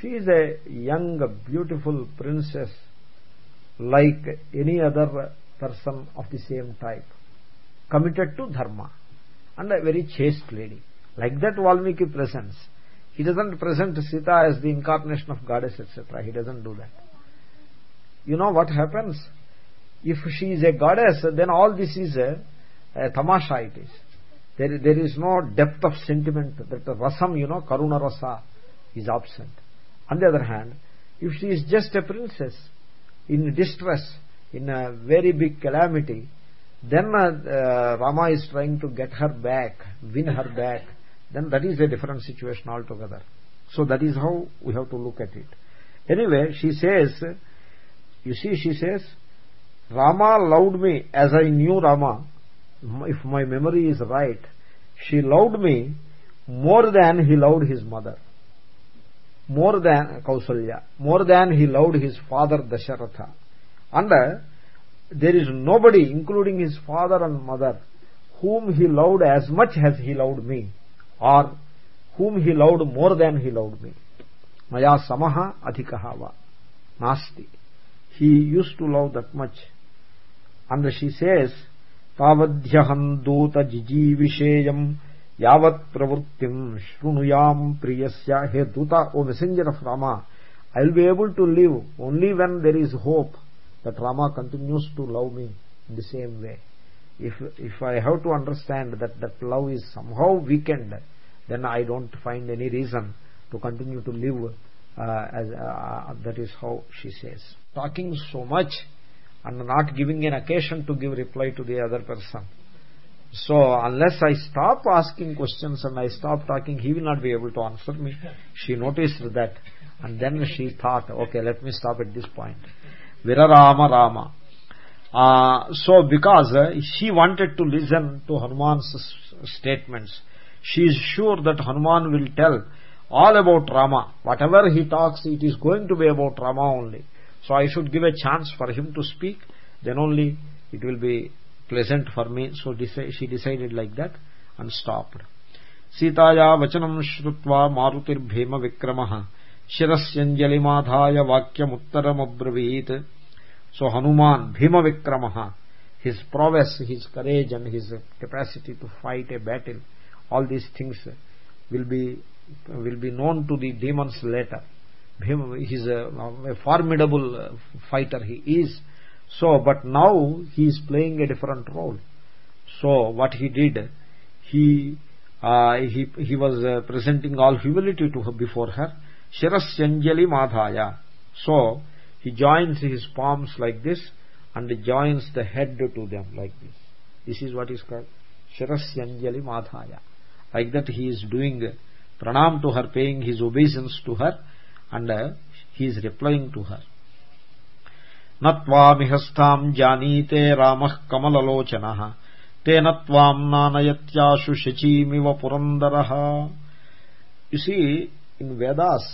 she is a young beautiful princess like any other person of the same type committed to dharma and a very chaste lady like that valmiki presents he doesn't present sita as the incarnation of goddess etc he doesn't do that you know what happens if she is a goddess then all this is a, tamasha it is there, there is no depth of sentiment. That rasam you know karuna rasa is absent. On the other hand if she is just a princess in distress in a very big calamity then uh, rama is trying to get her back win her back. Then that is a different situation altogether. So that is how we have to look at it. Anyway she says you see she says rama loved me as i knew rama if my memory is right she loved me more than he loved his mother more than Kausalya, more than he loved his father Dasharatha. And uh, there is nobody, including his father and mother, whom he loved as much as he loved me, or whom he loved more than he loved me. Maya samaha adhikahava. Nasti. He used to love that much. And she says, Duta jijivisheyam yavat pravurtim shrunuyam priyasya he duta o messenger of rama i will be able to live only when there is hope that rama continues to love me in the same way if if i have to understand that that love is somehow weakened then i don't find any reason to continue to live uh, as uh, that is how she says talking so much and not giving an occasion to give reply to the other person so unless i stop asking questions and i stop talking he will not be able to answer me she noticed that and then she thought okay let me stop at this point virarama rama uh, so because uh, she wanted to listen to hanuman's statements she is sure that hanuman will tell all about Rama. Whatever he talks, it is going to be about Rama only so i should give a chance for him to speak. Then only it will be pleasant for me. So she decided like that and stopped. Sitaya vachanam shrutva marutir bhima vikramah shirasyanjali madhaya vakyam uttaram abravit so hanuman bhima vikramah his prowess his courage and his capacity to fight a battle all these things will be will be known to the demons later he is a, a formidable uh, fighter. He is so but now he is playing a different role. So what he did he uh, he he was uh, presenting all humility to her before her. Shirasyanjali madhaya. So he joins his palms like this and joins the head to them like this. This is what is called shirasyanjali madhaya. Like that he is doing pranam to her paying his obeisance to her and he is replying to her నత్వామిహస్థాం జానీతే రామ కమలలోచన తేన త్వాం నానయత్యాశు శచీమివ Purandara you see in Vedas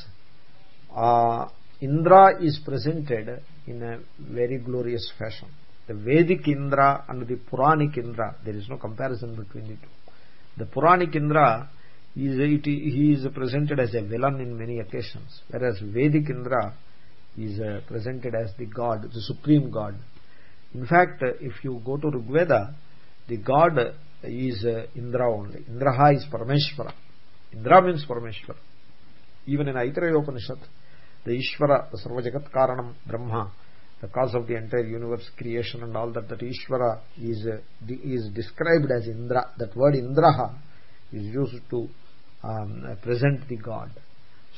Indra is presented in a very glorious fashion the Vedic Indra and the Puranic Indra. There is no comparison between the two. The Puranic Indra he is, it, he is presented as a villain in many occasions. Whereas Vedic Indra is uh, presented as the god the supreme god. In fact uh, if you go to Rigveda the god is uh, Indra only. Indraha is Parameshvara Indra means Parameshvara even in Aitareya Upanishad the Ishvara the Sarvajagat Karanam Brahma the cause of the entire universe creation and all that that Ishvara is is described as Indra. That word Indraha is used to um, present the god.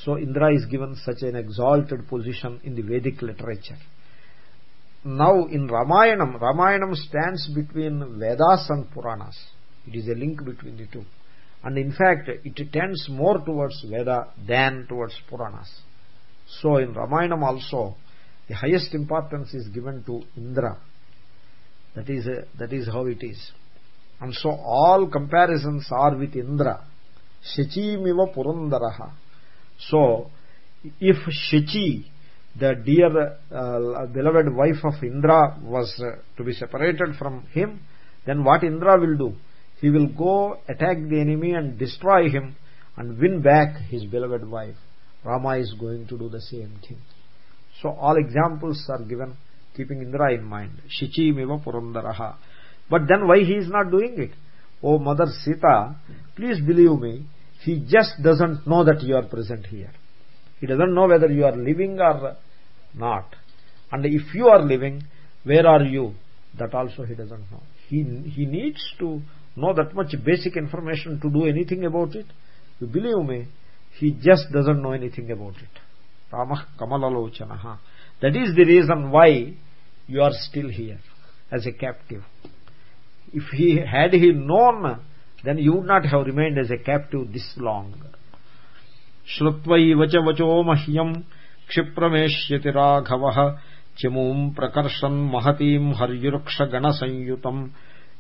So indra is given such an exalted position in the vedic literature. Now in ramayanam ramayanam stands between vedas and puranas. It is a link between the two. And in fact it tends more towards veda than towards puranas. So in ramayanam also the highest importance is given to indra that is a, that is how it is. And so all comparisons are with indra Shachimiva Purandaraha. So, if Shachi, the dear uh, beloved wife of Indra, was uh, to be separated from him, then what Indra will do? He will go attack the enemy and destroy him and win back his beloved wife. Rama is going to do the same thing. So all examples are given keeping Indra in mind. Shichimiva Purandaraha. But then why he is not doing it? oh mother sita please believe me he just doesn't know that you are present here. He doesn't know whether you are living or not. And if you are living where are you? That also he doesn't know. He he needs to know that much basic information to do anything about it. You believe me he just doesn't know anything about it. Ramah kamalalochanaha. That is the reason why you are still here as a captive. If he had he known then you would not have remained as a captive this long श्रुत्वैव च वचो मह्यम् क्षिप्रमेष्यति राघवः चिमूम् प्रकर्षन् महतीम् हर्युरुक्षगणसंयुतम्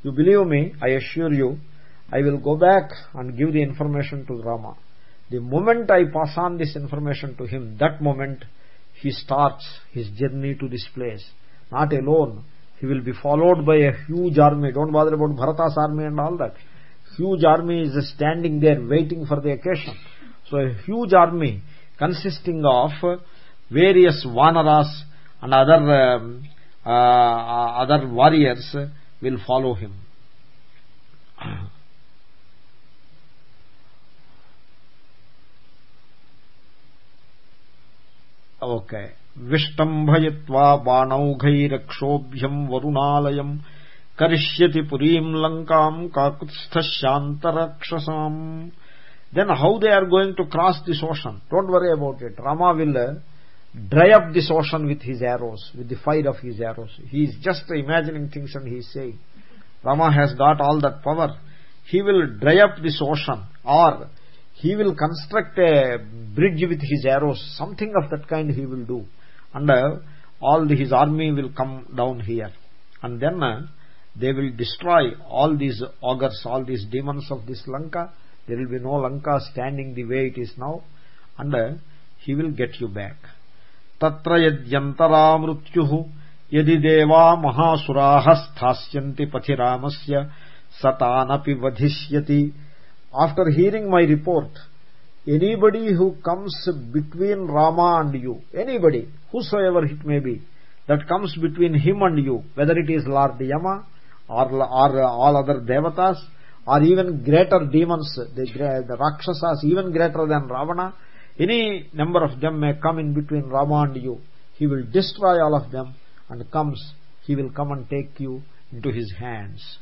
you believe me i assure you i will go back and give the information to rama the moment i pass on this information to him that moment he starts his journey to this place not alone he will be followed by a huge army don't bother about bharata's army and all that Huge army is standing there waiting for the occasion so a huge army consisting of various vanaras and other um, uh, other warriors will follow him okay विष्टम्भयित्वा बाणौघैरक्षोभ्यम् वरुणालयम् కరిష్యతి పురీం లంకాం కాకుత్స్థ శాంతరక్షసాం then how they are going to cross this ocean don't worry about it Rama will dry up this ocean with his arrows, with the fire of his arrows. He is just imagining things and he is saying, Rama has got all that power. He will dry up this ocean or he will construct a bridge with his arrows. Something of that kind he will do. And uh, all his army will come down here. And then uh, they will destroy all these ogres all these demons of this lanka there will be no lanka standing the way it is now and uh, he will get you back तत्र यद्यन्तरा मृत्युः यदि देवा महासुराः स्थास्यन्ति पथि रामस्य सतानपि वधिष्यति after hearing my report anybody who comes between rama and you anybody whosoever it may be that comes between him and you whether it is lord yama or, or all other devatas or even greater demons the, the rakshasas even greater than ravana. Any number of them may come in between Rama and you. He will destroy all of them and comes he will come and take you into his hands.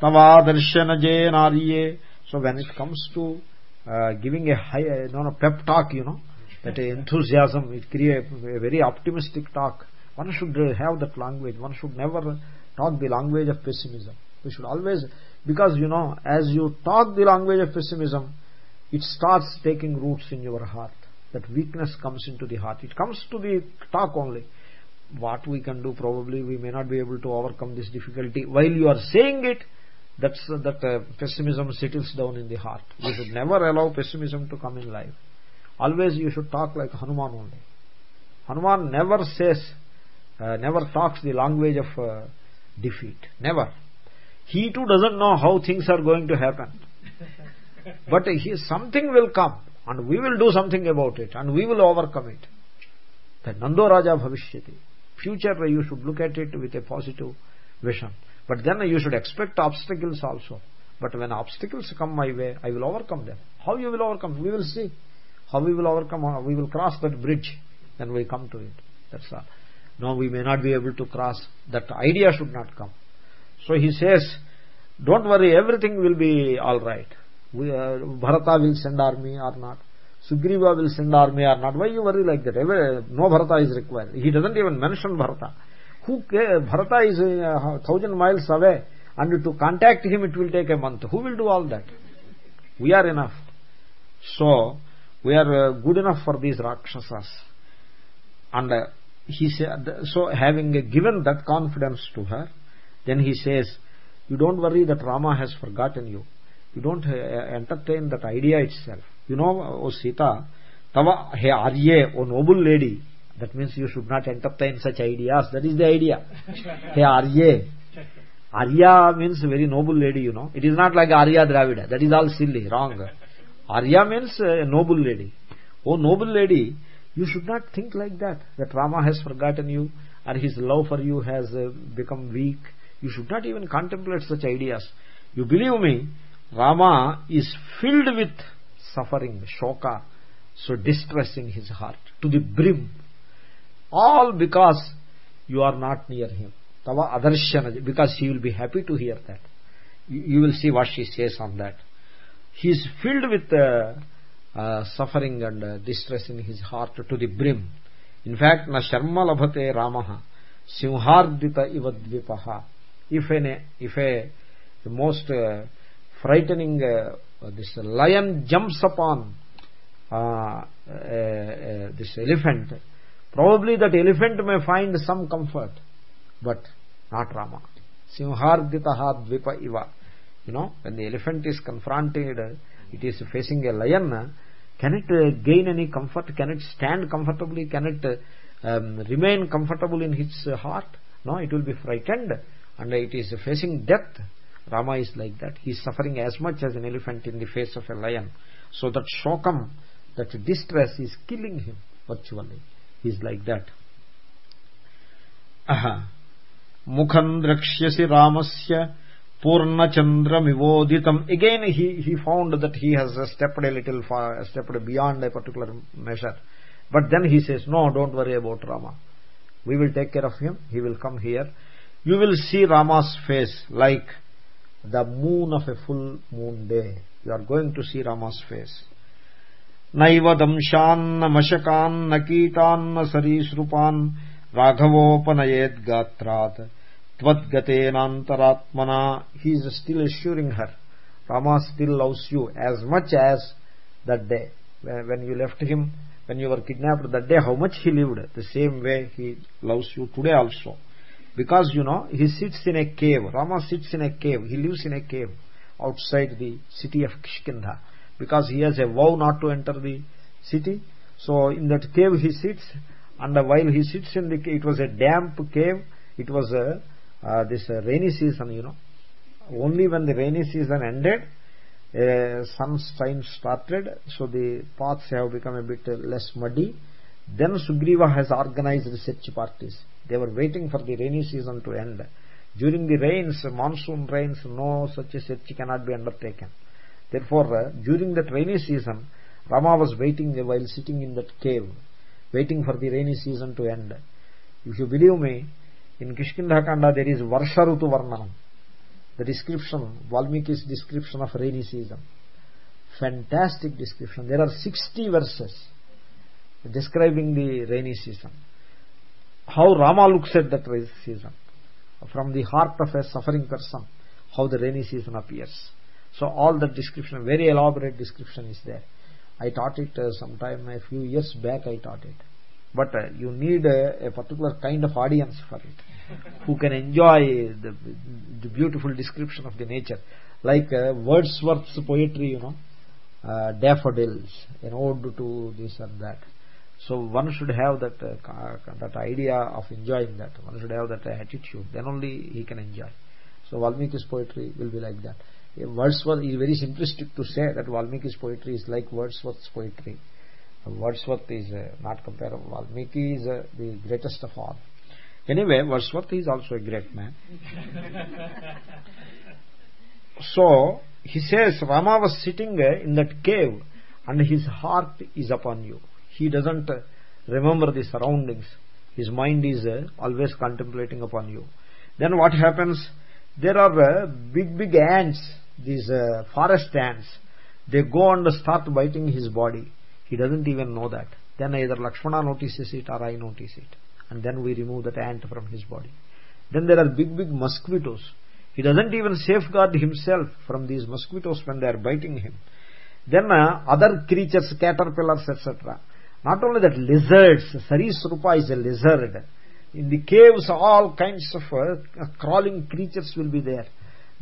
Tavadarshanaje so when it comes to uh, giving a high no, no, pep talk you know that enthusiasm it creates a very optimistic talk. One should have that language. One should never talk the language of pessimism. We should always because you know as you talk the language of pessimism it starts taking roots in your heart. That weakness comes into the heart. It comes to the talk only. What we can do probably we may not be able to overcome this difficulty. While you are saying it that's that uh, pessimism settles down in the heart. You should never allow pessimism to come in life. Always you should talk like hanuman only. Hanuman never says uh, never talks the language of uh, defeat. Never. He too doesn't know how things are going to happen. But he, something will come and we will do something about it and we will overcome it. That nando raja bhavishyati future you should look at it with a positive vision. But then you should expect obstacles also. But when obstacles come my way i will overcome them. How you will overcome? We will see. How we will overcome we will cross that bridge then we come to it. That's all no we may not be able to cross. That idea should not come. So he says don't worry everything will be all right. We, uh, Bharata will send army or not. Sugriva will send army or not. Why you worry like that? No Bharata is required. He doesn't even mention Bharata. Who Bharata is uh, thousand miles away. And to contact him it will take a month. Who will do all that? We are enough. So we are uh, good enough for these rakshasas. And uh, he said so having given that confidence to her then he says you don't worry that rama has forgotten you. You don't uh, entertain that idea itself. You know o sita tava he arye o noble lady. That means you should not entertain such ideas. That is the idea. He arye. Arya means very noble lady you know. It is not like arya dravida. That is all silly. Wrong. Arya means a noble lady. Oh noble lady you should not think like that that rama has forgotten you or his love for you has uh, become weak you should not even contemplate such ideas you believe me Rama is filled with suffering, shoka, so distressing his heart to the brim. All because you are not near him. Tava adarshana, because he will be happy to hear that. You, will see what she says on that. He is filled with uh, uh, suffering and uh, distress in his heart to the brim. In fact, na sharma labhate ramaha simhardita ivadvipaha. If, an, if a the most uh, frightening uh, this lion jumps upon uh, uh, this elephant probably that elephant may find some comfort but not rama simharditaha dvipa iva you know when the elephant is confronted it is facing a lion can it uh, gain any comfort can it stand comfortably can it uh, um, remain comfortable in its heart no it will be frightened and it is facing death Rama is like that. He is suffering as much as an elephant in the face of a lion. So that shokam, that distress is killing him virtually. He is like that. Aha. Mukham drakshyasi ramasya purnachandramivoditam. Again he, he found that he has stepped a little far, stepped beyond a particular measure. But then he says, no, don't worry about Rama. We will take care of him. He will come here. You will see Rama's face like the moon of a full moon day you are going to see rama's face naive दंशान्न मशकान्न कीटान्न सरीसृपान् राघवोपनयेद्गात्रात् Tvadgatenantaratmana. He is still assuring her. Rama still loves you as much as that day. When you left him, when you were kidnapped that day, how much he lived. The same way he loves you today also. Because, you know, he sits in a cave. Rama sits in a cave. He lives in a cave outside the city of Kishkindha. Because he has a vow not to enter the city. So in that cave he sits and while he sits in the it was a damp cave. It was a uh, this uh, rainy season you know. Only when the rainy season ended uh, sunshine started so the paths have become a bit less muddy. Then sugriva has organized the search parties. They were waiting for the rainy season to end. During the rains monsoon rains no such a search cannot be undertaken. Therefore uh, during that rainy season rama was waiting while sitting in that cave waiting for the rainy season to end. If you believe me in kishkindhakanda there is varsha rutu varnanam. The description valmiki's description of rainy season. Fantastic description. There are 60 verses describing the rainy season. How rama looks at that rainy season. From the heart of a suffering person how the rainy season appears. So all that description very elaborate description is there. I taught it uh, sometime a few years back i taught it but uh, you need a, a particular kind of audience for it who can enjoy the, the beautiful description of the nature. Like uh, wordsworth's poetry you know uh, daffodils an ode to this and that. So one should have that uh, that idea of enjoying that. One should have that attitude. Then only he can enjoy. So valmiki's poetry will be like that. Wordsworth is very simplistic to say that valmiki's poetry is like wordsworth's poetry wordsworth is uh, not comparable. Valmiki is uh, the greatest of all. Anyway Wordsworth is also a great man. So he says Rama was sitting in that cave and his heart is upon you. He doesn't remember the surroundings. His mind is uh, always contemplating upon you. Then what happens? There are uh, big big ants these uh, forest ants. They go and start biting his body he doesn't even know that. Then either lakshmana notices it or i notice it. And then we remove that ant from his body. Then there are big big mosquitoes. He doesn't even safeguard himself from these mosquitoes when they are biting him. Then uh, other creatures caterpillars etc not only that lizards. Sarisrupa is a lizard. In the caves all kinds of uh, crawling creatures will be there.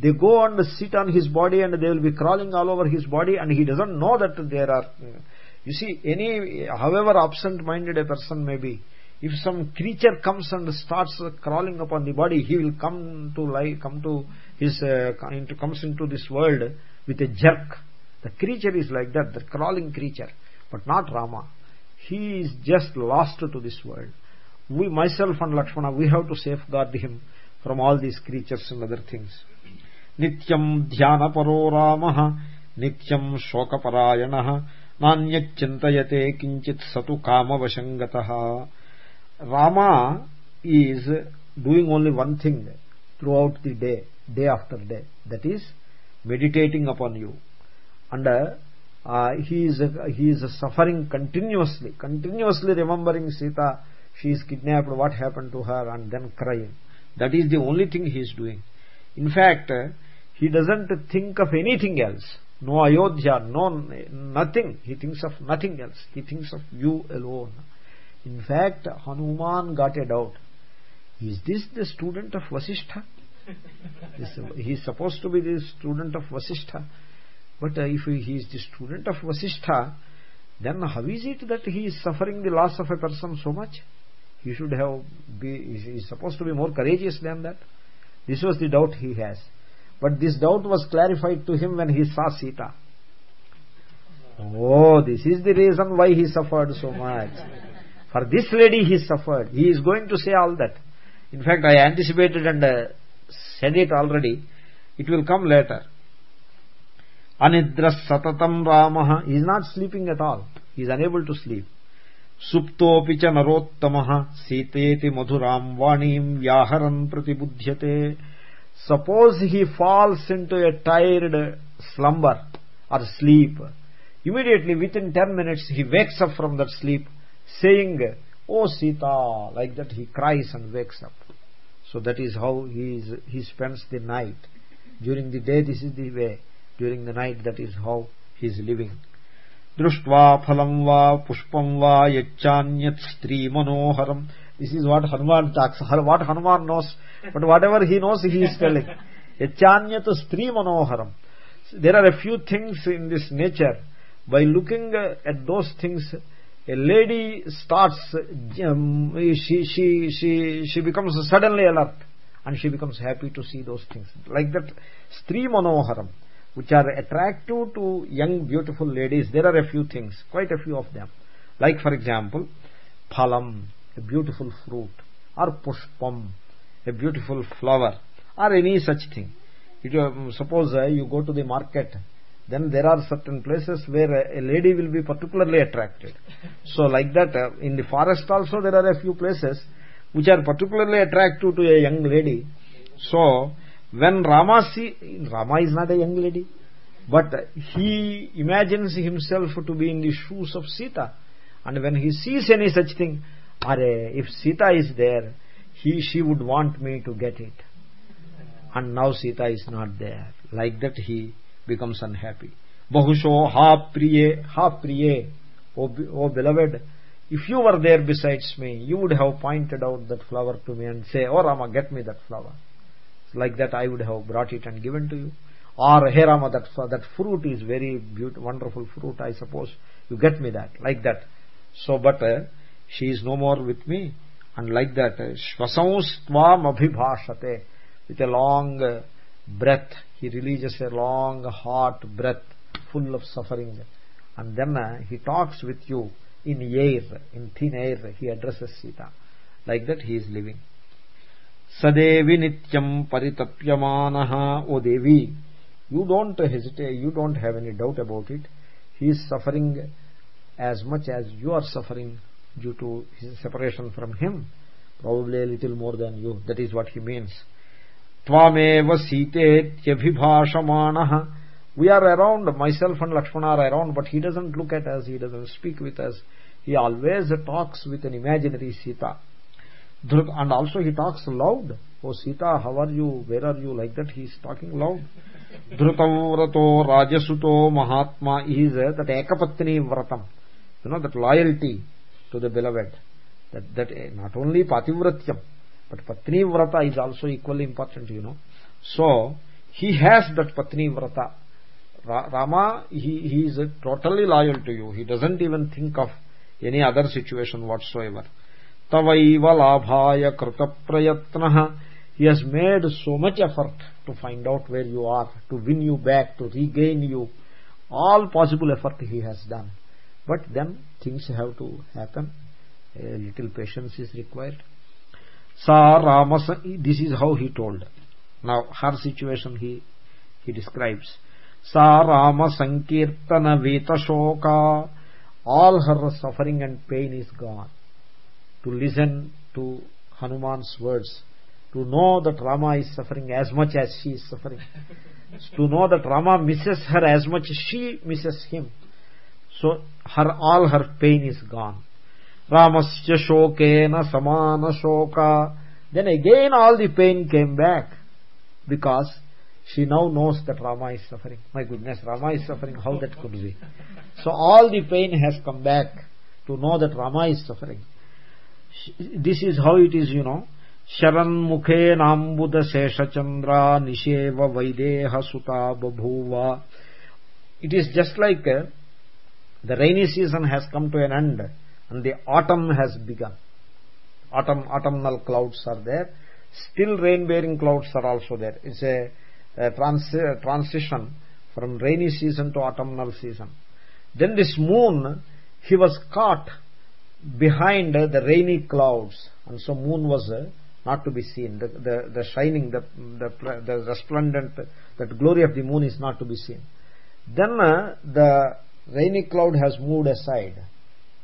They go and sit on his body and they will be crawling all over his body and he doesn't know that there are uh, you see any however absent minded a person may be if some creature comes and starts crawling upon the body he will come to life come to his uh, into, comes into this world with a jerk. The creature is like that the crawling creature but not rama. He is just lost to this world. We myself and lakshmana we have to safeguard him from all these creatures and other things. Nityam dhyana paro ramah nityam shokaparayana Rama is doing only one thing throughout the day, day after day, that is meditating upon you. And uh, he is he is suffering continuously, continuously remembering Sita. She is kidnapped. What happened to her? And then crying. That is the only thing he is doing. In fact, he doesn't think of anything else. No Ayodhya, no nothing. He thinks of nothing else. He thinks of you alone. In fact hanuman got a doubt. Is this the student of vasishtha? He is supposed to be the student of vasishtha. But uh, if he is the student of vasishtha then how is it that he is suffering the loss of a person so much? He should have be he is supposed to be more courageous than that. This was the doubt he has but this doubt was clarified to him when he saw sita oh this is the reason why he suffered so much for this lady he suffered he is going to say all that in fact i anticipated and uh, said it already it will come later anidra satatam ramah he is not sleeping at all he is unable to sleep सुप्तोऽपि च नरोत्तमः सीतेति मधुरां वाणीं व्याहरन् प्रतिबुध्यते suppose he falls into a tired slumber or sleep immediately within 10 minutes he wakes up from that sleep saying oh sita like that he cries and wakes up so that is how he is he spends the night during the day this is the way during the night that is how he is living दृष्ट्वा फलं वा पुष्पं वा यच्चान्यत् स्त्रीमनोहरम् this is what hanuman talks what hanuman knows but whatever he knows he is telling. Yachanyat stri manoharam. There are a few things in this nature. By looking at those things a lady starts um, she she she she becomes suddenly alert and she becomes happy to see those things. Like that stri manoharam which are attractive to young beautiful ladies there are a few things quite a few of them. Like for example phalam a beautiful fruit. Or pushpam. A beautiful flower. Or any such thing. It, suppose uh, you go to the market then there are certain places where a lady will be particularly attracted. So like that uh, in the forest also there are a few places which are particularly attractive to a young lady. So when rama see rama is not a young lady but he imagines himself to be in the shoes of sita. And when he sees any such thing if sita is there he she would want me to get it. And now sita is not there. Like that he becomes unhappy. Bahusho ha priye ha priye oh, oh beloved if you were there besides me you would have pointed out that flower to me and say oh rama get me that flower. Like that i would have brought it and given to you. Or hey rama that that fruit is very beautiful wonderful fruit i suppose. You get me that. Like that. So but uh, she is no more with me. And like that shvasaustvam abhibhashate with a long breath he releases a long hot breath full of suffering. And then uh, he talks with you in air in thin air. He addresses sita. Like that he is living. Sadevi nityam paritapyamanaha o devi. You don't hesitate you don't have any doubt about it. He is suffering as much as you are suffering due to his separation from him probably a little more than you. That is what he means. Tvameva sitetyabhibhashamanah we are around myself and lakshmana are around but he doesn't look at us he doesn't speak with us. He always talks with an imaginary sita. And also he talks loud. Oh sita how are you? Where are you? Like that he is talking loud. Dhrutam vrato rajasuto mahatma is that ekapatni vratam. You know that loyalty to the beloved. That that eh, not only pativratyam but patni vrata is also equally important you know. So he has that patni vrata rama he he is totally loyal to you. He doesn't even think of any other situation whatsoever. Tavaiva labhaya krita prayatnah he has made so much effort to find out where you are to win you back to regain you. All possible effort he has done but then things have to happen. A little patience is required. Sa ramas this is how he told. Now her situation he he describes. Sa rama sankirtana veta shoka all her suffering and pain is gone. To listen to hanuman's words to know that Rama is suffering as much as she is suffering to know that Rama misses her as much as she misses him so her all her pain is gone. Ramasya shokena samana shoka. Then again all the pain came back because she now knows that rama is suffering. My goodness rama is suffering. How that could be? So all the pain has come back to know that rama is suffering. This is how it is you know. Sharan శరన్ముఖే నాంబుద శేషచంద్రా నిషేవ వైదేహ సుతా బభూవ it It is just like the rainy season has come to an end and the autumn has begun. Autumn autumnal clouds are there. Still rain bearing clouds are also there. It's a, a trans transition from rainy season to autumnal season. Then this moon he was caught behind the rainy clouds. And so moon was uh, not to be seen. The the, the shining the, the the resplendent that glory of the moon is not to be seen. Then uh, the rainy cloud has moved aside.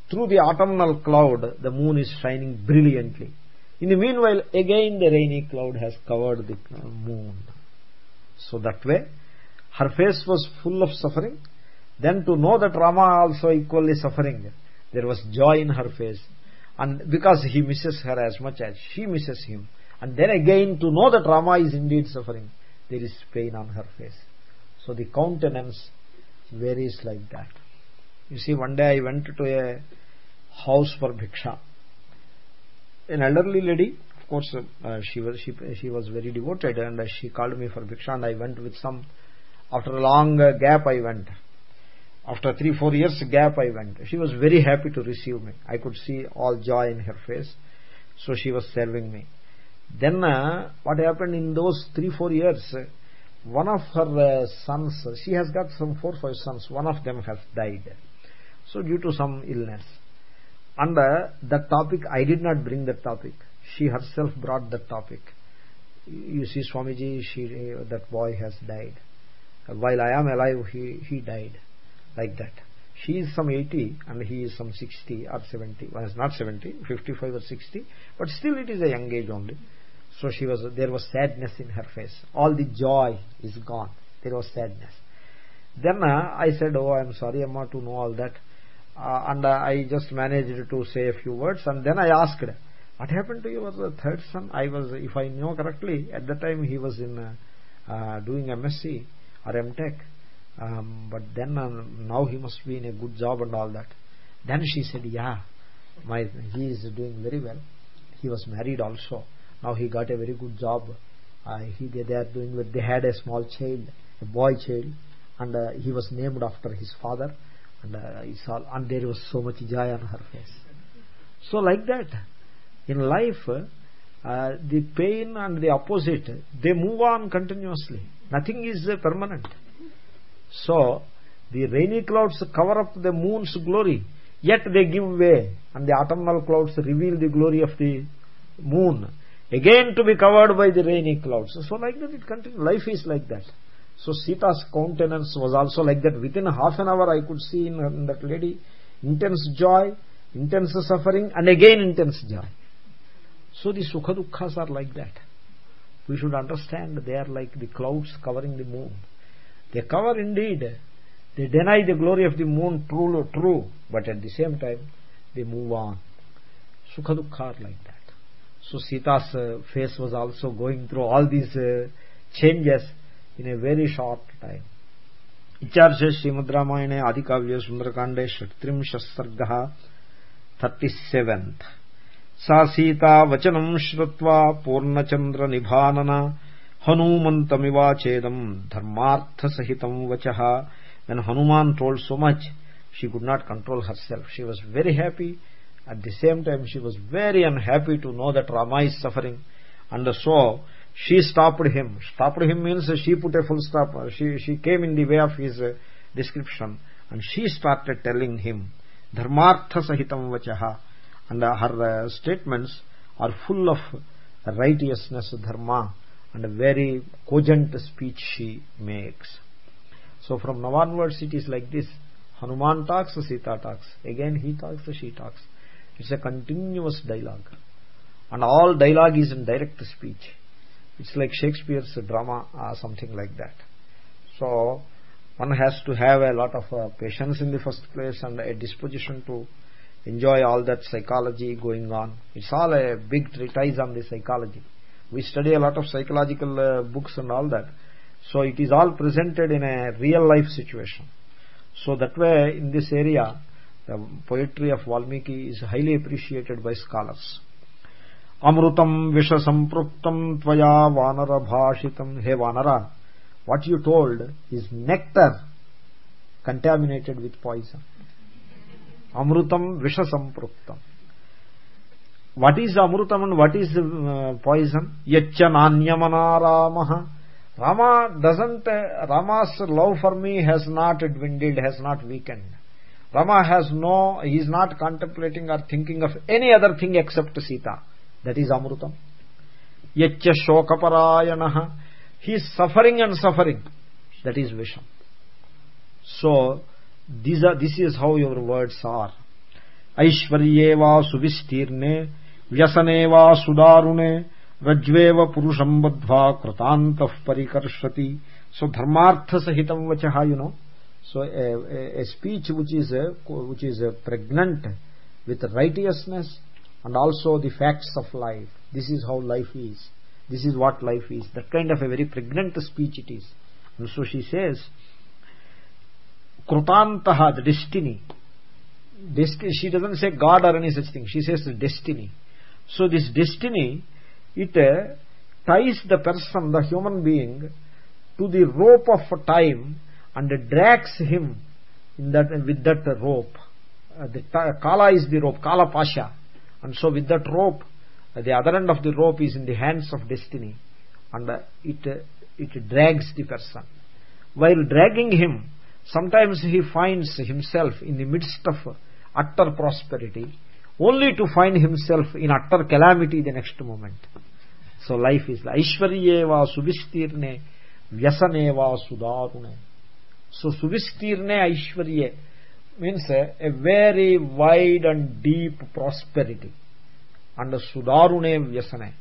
Through the autumnal cloud the moon is shining brilliantly. In the meanwhile again the rainy cloud has covered the moon. So that way her face was full of suffering. Then to know that rama also equally suffering there was joy in her face. And because he misses her as much as she misses him. And then again to know that rama is indeed suffering there is pain on her face. So the countenance varies like that. You see one day i went to a house for bhiksha. An elderly lady of course uh, she was she, she was very devoted and she called me for bhiksha and i went with some after a long gap i went. After 3 4 years gap i went. She was very happy to receive me. I could see all joy in her face. So she was serving me. Then uh, what happened in those 3 4 years one of her uh, sons she has got some four five sons. One of them has died. So due to some illness. And uh, that topic i did not bring that topic. She herself brought that topic. You see swamiji she uh, that boy has died. While i am alive he he died. Like that. She is some 80 and he is some 60 or 70 well, not 70 55 or 60 but still it is a young age only so she was there was sadness in her face. All the joy is gone. There was sadness. Then uh, i said oh i am sorry amma to know all that. Uh, and uh, I just managed to say a few words and then I asked what happened to your third son? I was if I know correctly at the time he was in uh doing MSc or MTech um, but then uh, now he must be in a good job and all that. Then she said yeah my he is doing very well. He was married also now he got a very good job. Uh, he they, they are doing they had a small child a boy child and he was named after his father. And uh, it's and there was so much joy on her face. So like that in life uh, the pain and the opposite they move on continuously. Nothing is uh, permanent. So the rainy clouds cover up the moon's glory yet they give way and the autumnal clouds reveal the glory of the moon again to be covered by the rainy clouds so like that it continues life is like that so Sita's countenance was also like that. Within half an hour I could see in, in that lady intense joy, intense suffering and again intense joy. So the Sukha Dukkhas are like that. We should understand they are like the clouds covering the moon. They cover indeed. They deny the glory of the moon true, true but at the same time they move on. Sukha Dukkha are like that. So Sita's uh, face was also going through all these uh, changes in a very short time इत्यार्षे श्रीमद्रामायणे आदिकाव्ये सुन्दरकाण्डे षट्त्रिंशः सर्गः thirty seventh सा सीता वचनम् श्रुत्वा पूर्णचन्द्रनिभानन हनूमन्तमिवाचेदम् धर्मार्थसहितम् वचः when hanuman told so much she could not control herself she was very happy at the same time she was very unhappy to know that rama is suffering. And so she stopped him. Stopped him means she put a full stop. She she came in the way of his uh, description. And she started telling him dharmartha sahitam vachaha. And uh, her uh, statements are full of righteousness dharma and a very cogent speech she makes. So from now onwards it is like this. Hanuman talks sita talks. Again he talks she talks it's a continuous dialogue. And all dialogue is in direct speech. It's like shakespeare's drama or something like that. So one has to have a lot of uh, patience in the first place and a disposition to enjoy all that psychology going on. It's all a big treatise on the psychology. We study a lot of psychological uh, books and all that. So it is all presented in a real life situation. So that way in this area the poetry of valmiki is highly appreciated by scholars. Amrutam visha sampruptam tvaya vanara bhashitam. He vanara what you told is nectar contaminated with poison. Amrutam visha sampruktam. what is amrutam and what is uh, poison? Yaccha nanyamana rama doesn't uh, rama's love for me has not dwindled has not weakened. rama has no he is not contemplating or thinking of any other thing except sita that is amrutam yachya shokaparayana he is suffering and suffering that is visham so these are this is how your words are ऐश्वर्ये वा सुविस्तीर्णे व्यसने वा सुदारुणे रज्वेव पुरुषं बद्ध्वा कृतान्तः परिकर्षति so dharmartha sahitam vachaha you know so a, speech which is which is pregnant with righteousness and also the facts of life. This is how life is. This is what life is. That kind of a very pregnant speech it is. So she says krutantaha the destiny. Destiny she doesn't say god or any such thing. She says destiny. So this destiny it uh, ties the person the human being to the rope of time and drags him in that with that rope. Uh, the kala is the rope kala pasha and so with that rope uh, the other end of the rope is in the hands of destiny. And uh, it it drags the person. While dragging him sometimes he finds himself in the midst of utter prosperity only to find himself in utter calamity the next moment. So life is aishwarye va subistirne vyasane sudarune so suvistirne aishwarye means uh, a very wide and deep prosperity and a sudarune vyasane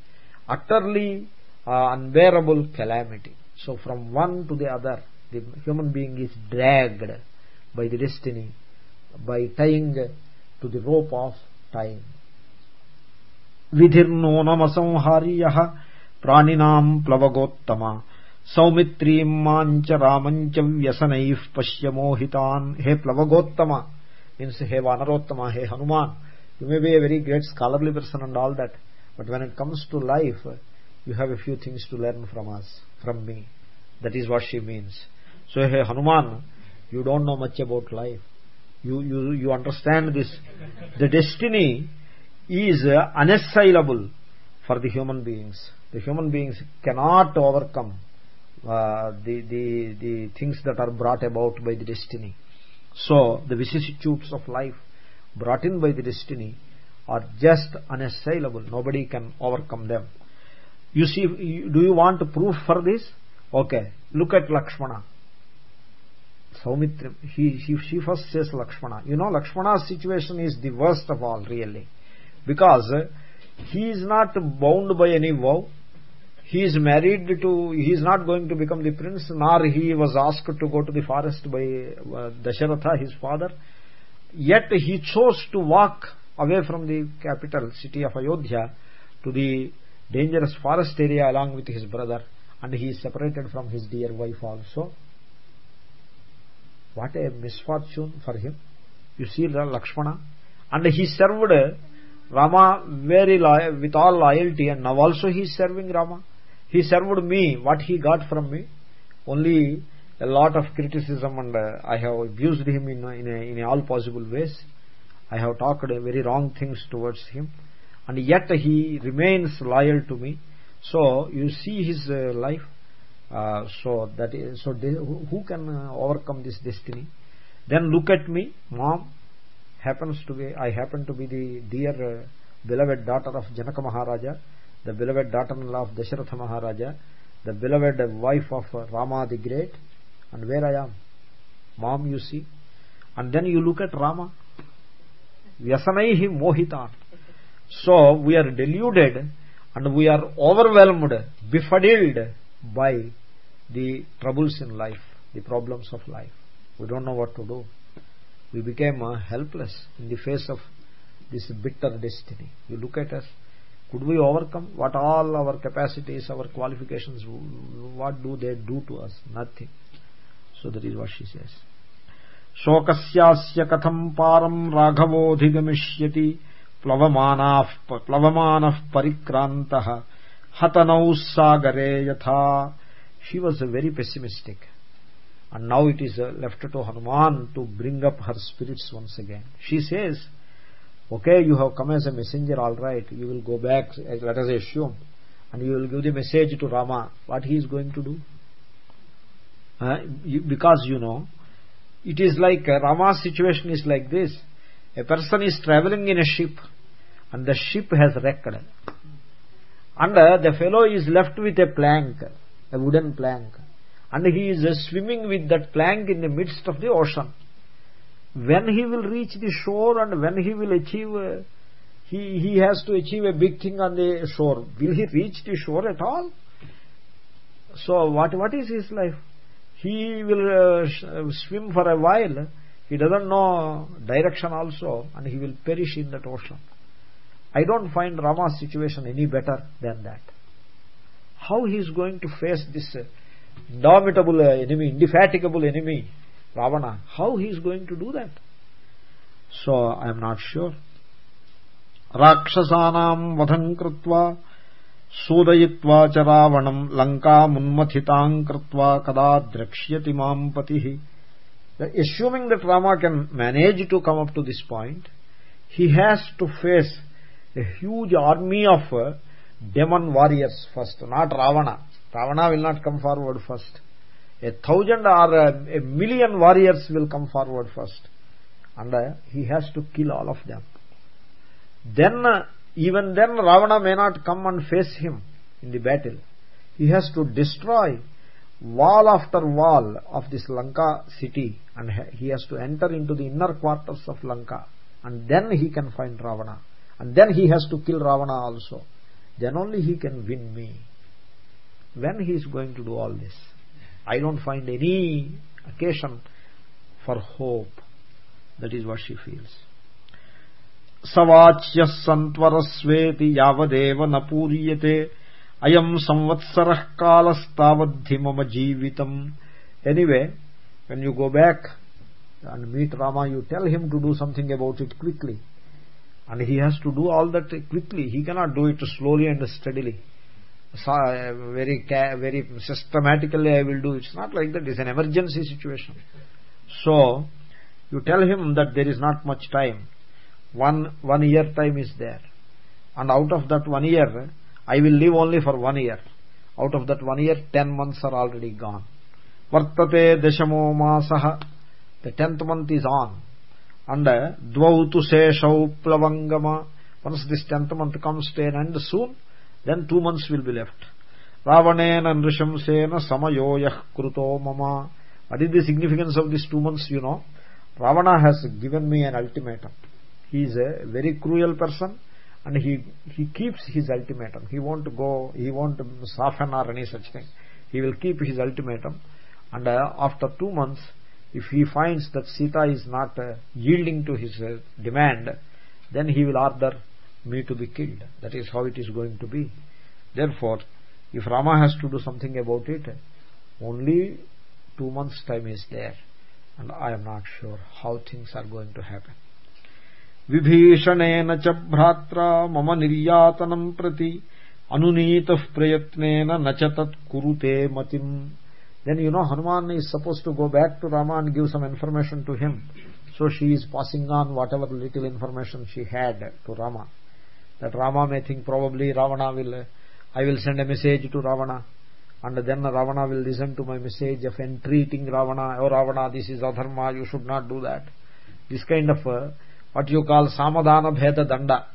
utterly uh, unbearable calamity so from one to the other the human being is dragged by the destiny by tying to the rope of time विधिर्नो नमसंहारीयः प्राणिनाम् pravagottama. సౌమిత్రీం మాంచ రామంచ వ్యసనై పశ్యమోహితాన్ హే ప్లవగోత్తమ means hey వానరోత్తమ hey Hanuman you may be a very great scholarly person and all that but when it comes to life you have a few things to learn from us from me that is what she means so hey hanuman you don't know much about life you you you understand this the destiny is unassailable for the human beings the human beings cannot overcome uh, the the the things that are brought about by the destiny so the vicissitudes of life brought in by the destiny are just unassailable nobody can overcome them you see do you want proof for this okay look at lakshmana Saumitra, he, he, she first says Lakshmana. You know, Lakshmana's situation is the worst of all, really. Because he is not bound by any vow. He is married to, he is not going to become the prince, nor he was asked to go to the forest by uh, Dasharatha, his father. Yet he chose to walk away from the capital city of Ayodhya to the dangerous forest area along with his brother and he is separated from his dear wife also. What a misfortune for him. You see lakshmana. And he served rama very with all loyalty and now also he is serving rama he served me what he got from me. Only a lot of criticism and uh, i have abused him in in, in all possible ways. I have talked very wrong things towards him. And yet he remains loyal to me. So you see his uh, life. Uh, so that is so they, who can uh, overcome this destiny? Then look at me mom. Happens to be i happen to be the dear uh, beloved daughter of janaka maharaja the beloved daughter-in-law of dasharatha maharaja the beloved wife of rama the great. And where i am? Mom you see. And then you look at rama. Vyasanaihi mohitan. So we are deluded and we are overwhelmed befuddled by the troubles in life the problems of life. We don't know what to do. We became uh, helpless in the face of this bitter destiny. You look at us could we overcome what all our capacities our qualifications what do they do to us nothing so that is what she says शोकस्यास्य कथम् पारम् राघवोऽधिगमिष्यति प्लवमानाः प्लवमानः परिक्रान्तः हतनौ सागरे यथा she was very pessimistic and now it is uh, left to Hanuman to bring up her spirits once again she says okay you have come as a messenger all right. You will go back let us assume and you will give the message to Rama. What he is going to do? Uh, you, because you know it is like uh, Rama's situation is like this. A person is traveling in a ship and the ship has wrecked. And uh, the fellow is left with a plank a wooden plank. And he is swimming with that plank in the midst of the ocean when he will reach the shore and when he will achieve uh, he he has to achieve a big thing on the shore. Will he reach the shore at all? So what what is his life? He will uh, swim for a while. He doesn't know direction also and he will perish in that ocean. I don't find rama's situation any better than that. How he is going to face this uh, indomitable uh, enemy indefatigable enemy Ravana, how he is going to do that? So I am not sure. Rakshasanam vadham kritva सोदयित्वा च रावणम् लङ्कामुन्मथिताम् कृत्वा कदा द्रक्ष्यति assuming that Rama can manage to come up to this point, he has to face a huge army of uh, demon warriors first, not Ravana. Ravana will not come forward first a thousand or a, a million warriors will come forward first. And uh, he has to kill all of them. Then uh, even then ravana may not come and face him in the battle. He has to destroy wall after wall of this lanka city and he has to enter into the inner quarters of lanka. And then he can find ravana. And then he has to kill ravana also. Then only he can win me. When he is going to do all this i don't find any occasion for hope that is what she feels సవాచ్య సంత్వరస్వేతి యావదేవ నూర్యతే అయం సంవత్సర కాలస్తావద్ధి మమ జీవితం anyway when you go back and meet Rama, you tell him to do something about it quickly. And he has to do all that quickly. He cannot do it slowly and steadily. Uh, very, very systematically I will do. It's not like that. It's an emergency situation. So, you tell him that there is not much time. One one year time is there. And out of that one year i will live only for one year. Out of that one year 10 months are already gone. Vartate dashamo masah the 10th month is on. And dvautu seshau plavangama. Once this 10th month comes to an end soon then two months will be left. Ravanena nrishamsena samayoyah kruto mama. What is the significance of these two months you know? Ravana has given me an ultimatum. He is a very cruel person and he he keeps his ultimatum. He won't go he won't soften or any such thing. He will keep his ultimatum. And uh, after 2 months if he finds that sita is not uh, yielding to his uh, demand then he will order me to be killed that is how it is going to be therefore if rama has to do something about it only 2 months time is there and i am not sure how things are going to happen విభీషణేన చ భ్రాత్ర మమ నిర్యాతనం ప్రతి అనునీత ప్రయత్నేన నచ తత్కురుతే మతిం then you know hanuman is supposed to go back to rama and give some information to him so she is passing on whatever little information she had to rama that rama may think probably ravana will i will send a message to ravana. And then ravana will listen to my message of entreating ravana oh ravana this is adharma you should not do that. This kind of uh, what you call samadhana bheda danda.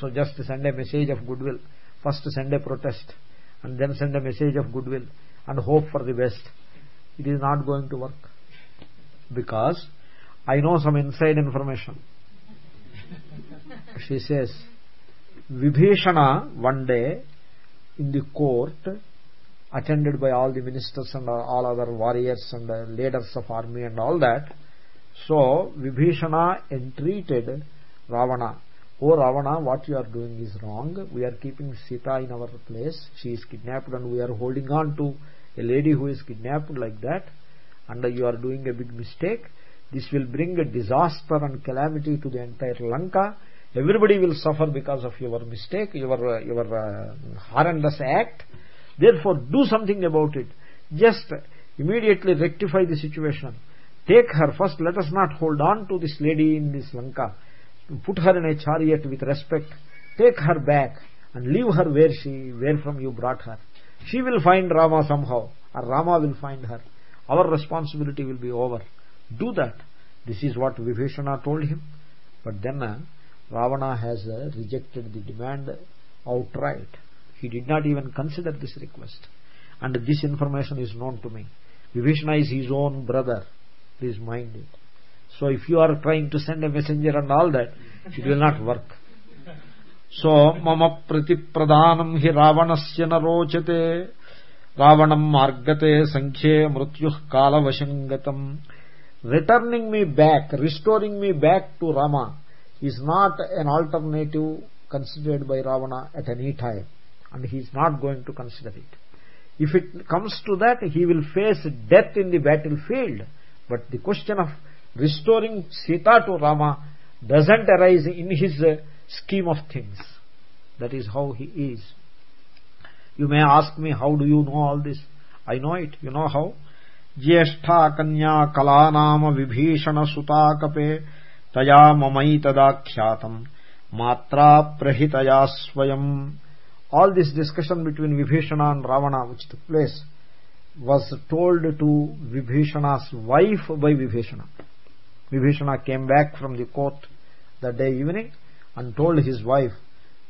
So just send a message of goodwill. First send a protest and then send a message of goodwill and hope for the best. It is not going to work. Because i know some inside information. She says vibhishana one day in the court attended by all the ministers and all other warriors and leaders of army and all that. So vibhishana entreated ravana oh ravana what you are doing is wrong. We are keeping sita in our place. She is kidnapped and we are holding on to a lady who is kidnapped like that and you are doing a big mistake. This will bring a disaster and calamity to the entire lanka everybody will suffer because of your mistake your your uh, horrendous act. Therefore do something about it. Just immediately rectify the situation. Take her. First let us not hold on to this lady in this lanka. Put her in a chariot with respect. Take her back and leave her where she where from you brought her. She will find rama somehow or rama will find her. Our responsibility will be over. Do that. This is what vibhishana told him. But then uh, ravana has uh, rejected the demand outright. He did not even consider this request. And this information is known to me. Vibhishana is his own brother. Please mind it. So if you are trying to send a messenger and all that it will not work. So prati pradanam hi ravanasya na rochate. Ravanam margate sankhye mrutyuh kalavashangatam. Returning me back restoring me back to rama is not an alternative considered by ravana at any time and he is not going to consider it if it comes to that he will face death in the battlefield but the question of restoring sita to rama doesn't arise in his uh, scheme of things that is how he is you may ask me how do you know all this i know it you know how ज्येष्ठा कन्या कलानाम विभीषण सुताकपे तया ममैतदाख्यातम् मात्रा प्रहितया स्वयं all this discussion between vibhishana and ravana which took place was told to vibhishana's wife by vibhishana vibhishana came back from the court that day evening and told his wife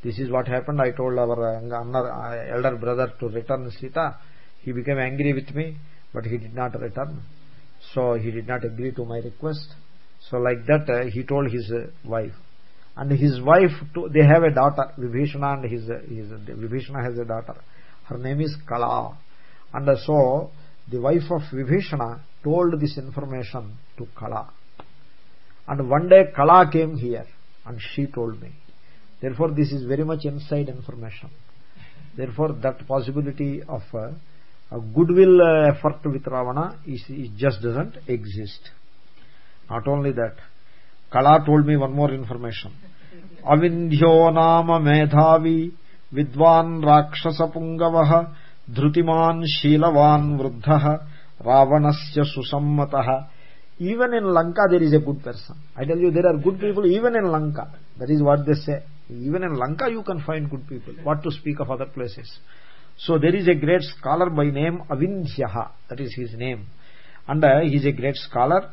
this is what happened i told our uh, elder brother to return sita he became angry with me but he did not return so he did not agree to my request so like that uh, he told his uh, wife. And his wife too, they have a daughter vibhishana and his, his vibhishana has a daughter. Her name is kala. And so the wife of vibhishana told this information to kala. And one day kala came here and she told me. Therefore this is very much inside information. Therefore that possibility of uh, a goodwill uh, effort with ravana is, it just doesn't exist not only that kala told me one more information. Avindhyo nama medhavi vidwan rakshasapungavah dhutiman shilavan vruddhah ravanasya susammatah even in lanka there is a good person. I tell you there are good people even in lanka. That is what they say. Even in lanka you can find good people. What to speak of other places. So there is a great scholar by name avindhyaha. That is his name. And uh, he is a great scholar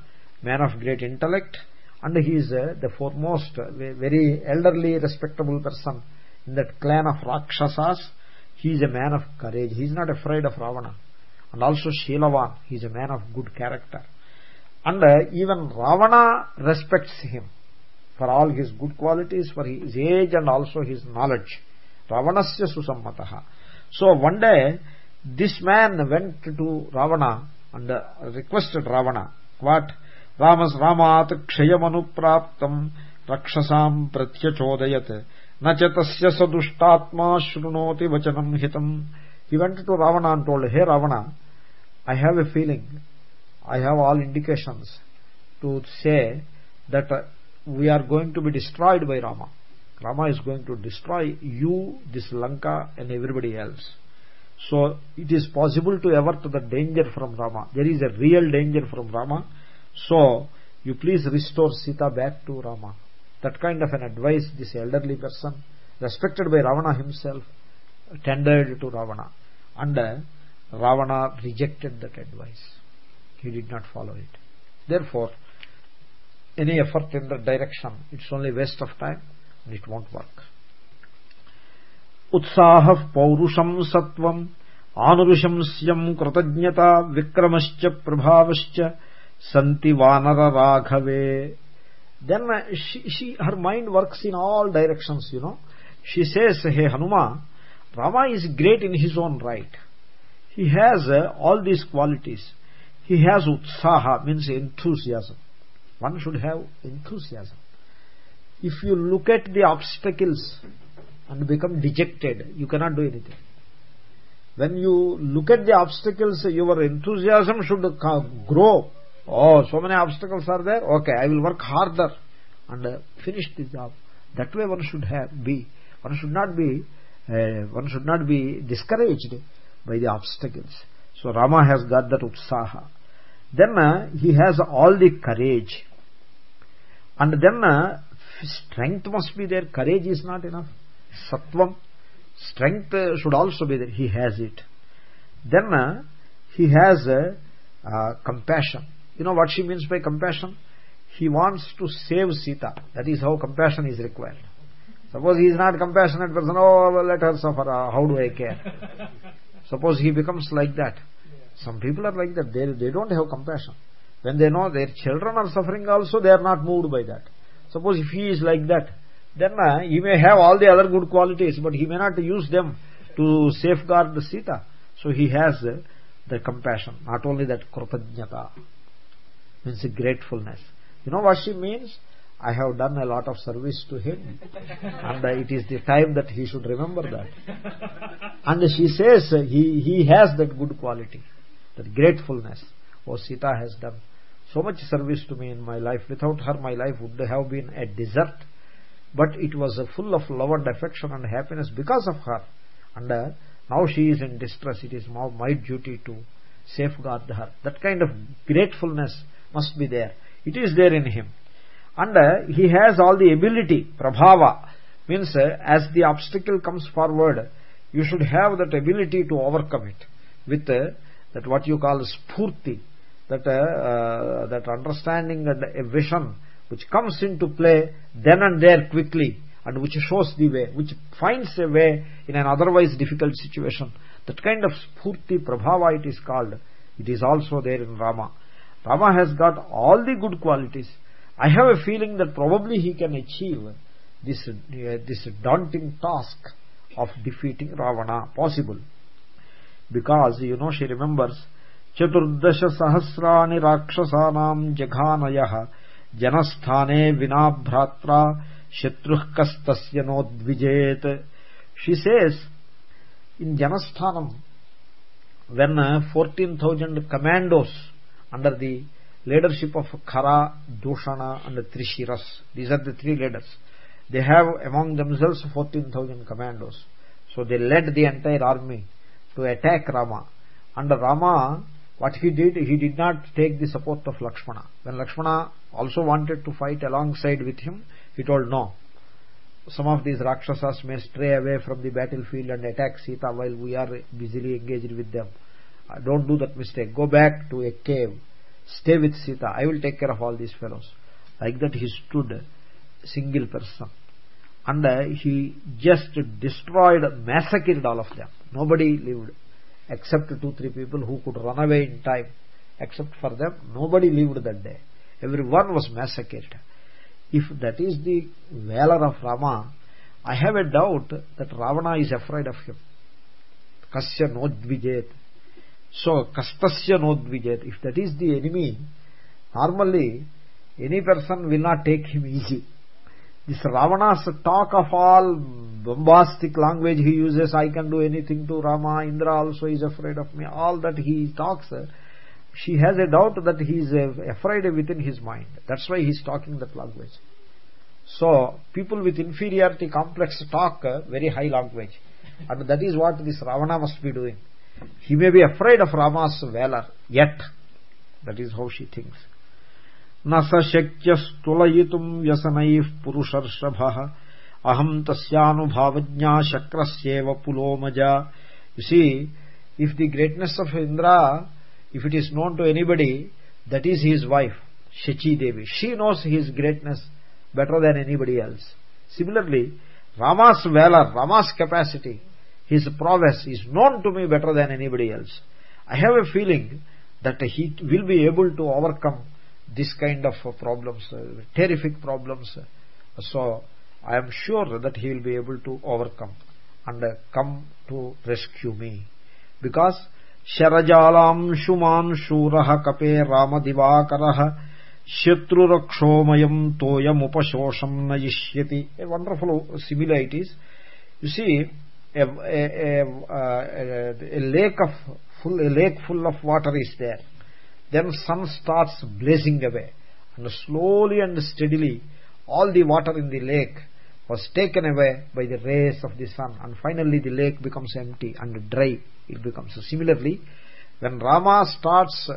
man of great intellect and he is uh, the foremost uh, very elderly respectable person in that clan of rakshasas. He is a man of courage. He is not afraid of ravana. And also shilavan he is a man of good character. And uh, even ravana respects him for all his good qualities for his age and also his knowledge. Ravanasya susammataha. So one day this man went to ravana and requested ravana what ramas ramat kshayamanuppraptam rakshasam pratychodayat na cha tasya sadushtatma shrunoti vachanam hitam he went to ravana and told hey ravana i have a feeling i have all indications to say that uh, we are going to be destroyed by rama rama is going to destroy you this lanka and everybody else so it is possible to avert the danger from rama there is a real danger from rama so you please restore sita back to rama that kind of an advice this elderly person respected by ravana himself tendered to ravana and uh, ravana rejected that advice he did not follow it therefore any effort in that direction it's only waste of time and it won't work उत्साह पौरुषम सत्वम आनुरुशंस्यम कृतज्ञता विक्रमश्च प्रभावश्च santi vanara raghave. Then she, she her mind works in all directions you know. She says hey hanuma rama is great in his own right. He has uh, all these qualities. He has utsaha means enthusiasm. One should have enthusiasm. If you look at the obstacles and become dejected you cannot do anything. When you look at the obstacles your enthusiasm should grow oh so many obstacles are there? Okay i will work harder and finish the job. That way one should have be one should not be uh, one should not be discouraged by the obstacles. So rama has got that utsaha. Then uh, he has all the courage. And then uh, strength must be there. Courage is not enough. Sattvam. Strength uh, should also be there. He has it. Then uh, he has uh, uh, compassion you know what she means by compassion? He wants to save sita. That is how compassion is required. Suppose he is not compassionate person oh well, let her suffer. Uh, how do i care? Suppose he becomes like that. Some people are like that. They they don't have compassion. When they know their children are suffering also they are not moved by that. Suppose if he is like that then uh, he may have all the other good qualities but he may not use them to safeguard the sita. So he has the compassion not only that kratanyata means gratefulness. You know what she means? I have done a lot of service to him and it is the time that he should remember that. And she says he he has that good quality that gratefulness. Oh sita has done so much service to me in my life. Without her my life would have been a desert. But it was full of love and affection and happiness because of her. And uh, now she is in distress. It is now my duty to safeguard her. That kind of gratefulness must be there. It is there in him. And uh, he has all the ability prabhava. Means uh, as the obstacle comes forward you should have that ability to overcome it with uh, that what you call spurti that uh, uh, that understanding and a vision which comes into play then and there quickly and which shows the way which finds a way in an otherwise difficult situation. That kind of spurti prabhava it is called. It is also there in rama rama has got all the good qualities i have a feeling that probably he can achieve this uh, this daunting task of defeating ravana possible because you know she remembers चतुर्दश सहस्राणि राक्षसानां जघानयः जनस्थाने विना भ्रात्रा शत्रुः कस्तस्य नोद्विजेत she says in janasthanam when 14000 commandos under the leadership of khara dushana and trishiras these are the three leaders. They have among themselves 14000 commandos. So they led the entire army to attack rama. And rama what he did he did not take the support of lakshmana. When lakshmana also wanted to fight alongside with him he told no. Some of these rakshasas may stray away from the battlefield and attack sita while we are busily engaged with them don't do that mistake. Go back to a cave. Stay with sita. I will take care of all these fellows. Like that he stood single person. And uh, he just destroyed massacred all of them. Nobody lived except two three people who could run away in time. Except for them nobody lived that day. Everyone was massacred. If that is the valor of rama i have a doubt that ravana is afraid of him. Kasya nodvijet so kastasya nodvijet if that is the enemy normally any person will not take him easy. This ravana's talk of all bombastic language he uses i can do anything to rama indra also is afraid of me all that he talks she has a doubt that he is uh, afraid within his mind. That's why he is talking that language. So people with inferiority complex talk uh, very high language. And that is what this ravana must be doing he may be afraid of rama's valor yet that is how she thinks. Na sa shakya stulayitum yasanai purusharshabha aham tasyanubhavajnya shakrasyeva pulomaja. You see if the greatness of indra if it is known to anybody that is his wife shachi devi. She knows his greatness better than anybody else. Similarly rama's valor rama's capacity his prowess is known to me better than anybody else i have a feeling that he will be able to overcome this kind of problems uh, terrific problems so I am sure that he will be able to overcome and come to rescue me. Because Sharajalam Shuman Shurah Kape Ramadivakaraha Shatrurakshomaya Toyam Upashosham Nayishyati. A wonderful simile a, lake of full, a lake full of water is there. Then sun starts blazing away. And slowly and steadily all the water in the lake was taken away by the rays of the sun and finally the lake becomes empty and dry it becomes similarly when rama starts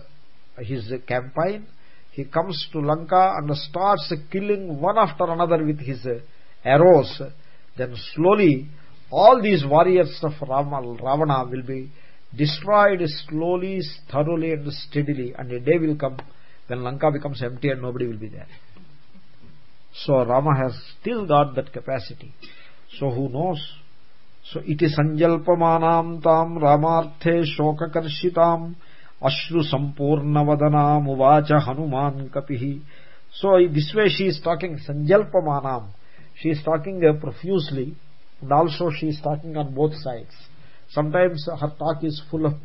his campaign he comes to lanka and starts killing one after another with his arrows then slowly all these warriors of ravana will be destroyed slowly thoroughly and steadily. And a day will come when lanka becomes empty and nobody will be there. So rama has still got that capacity. So who knows? So iti sanjalpamanam tam ramarthe shokakarshitam ashru sampurnavadanam uvacha hanuman kapihi. So this way she is talking sanjalpamanam. She is talking profusely and also she is talking on both sides. Sometimes her talk is full of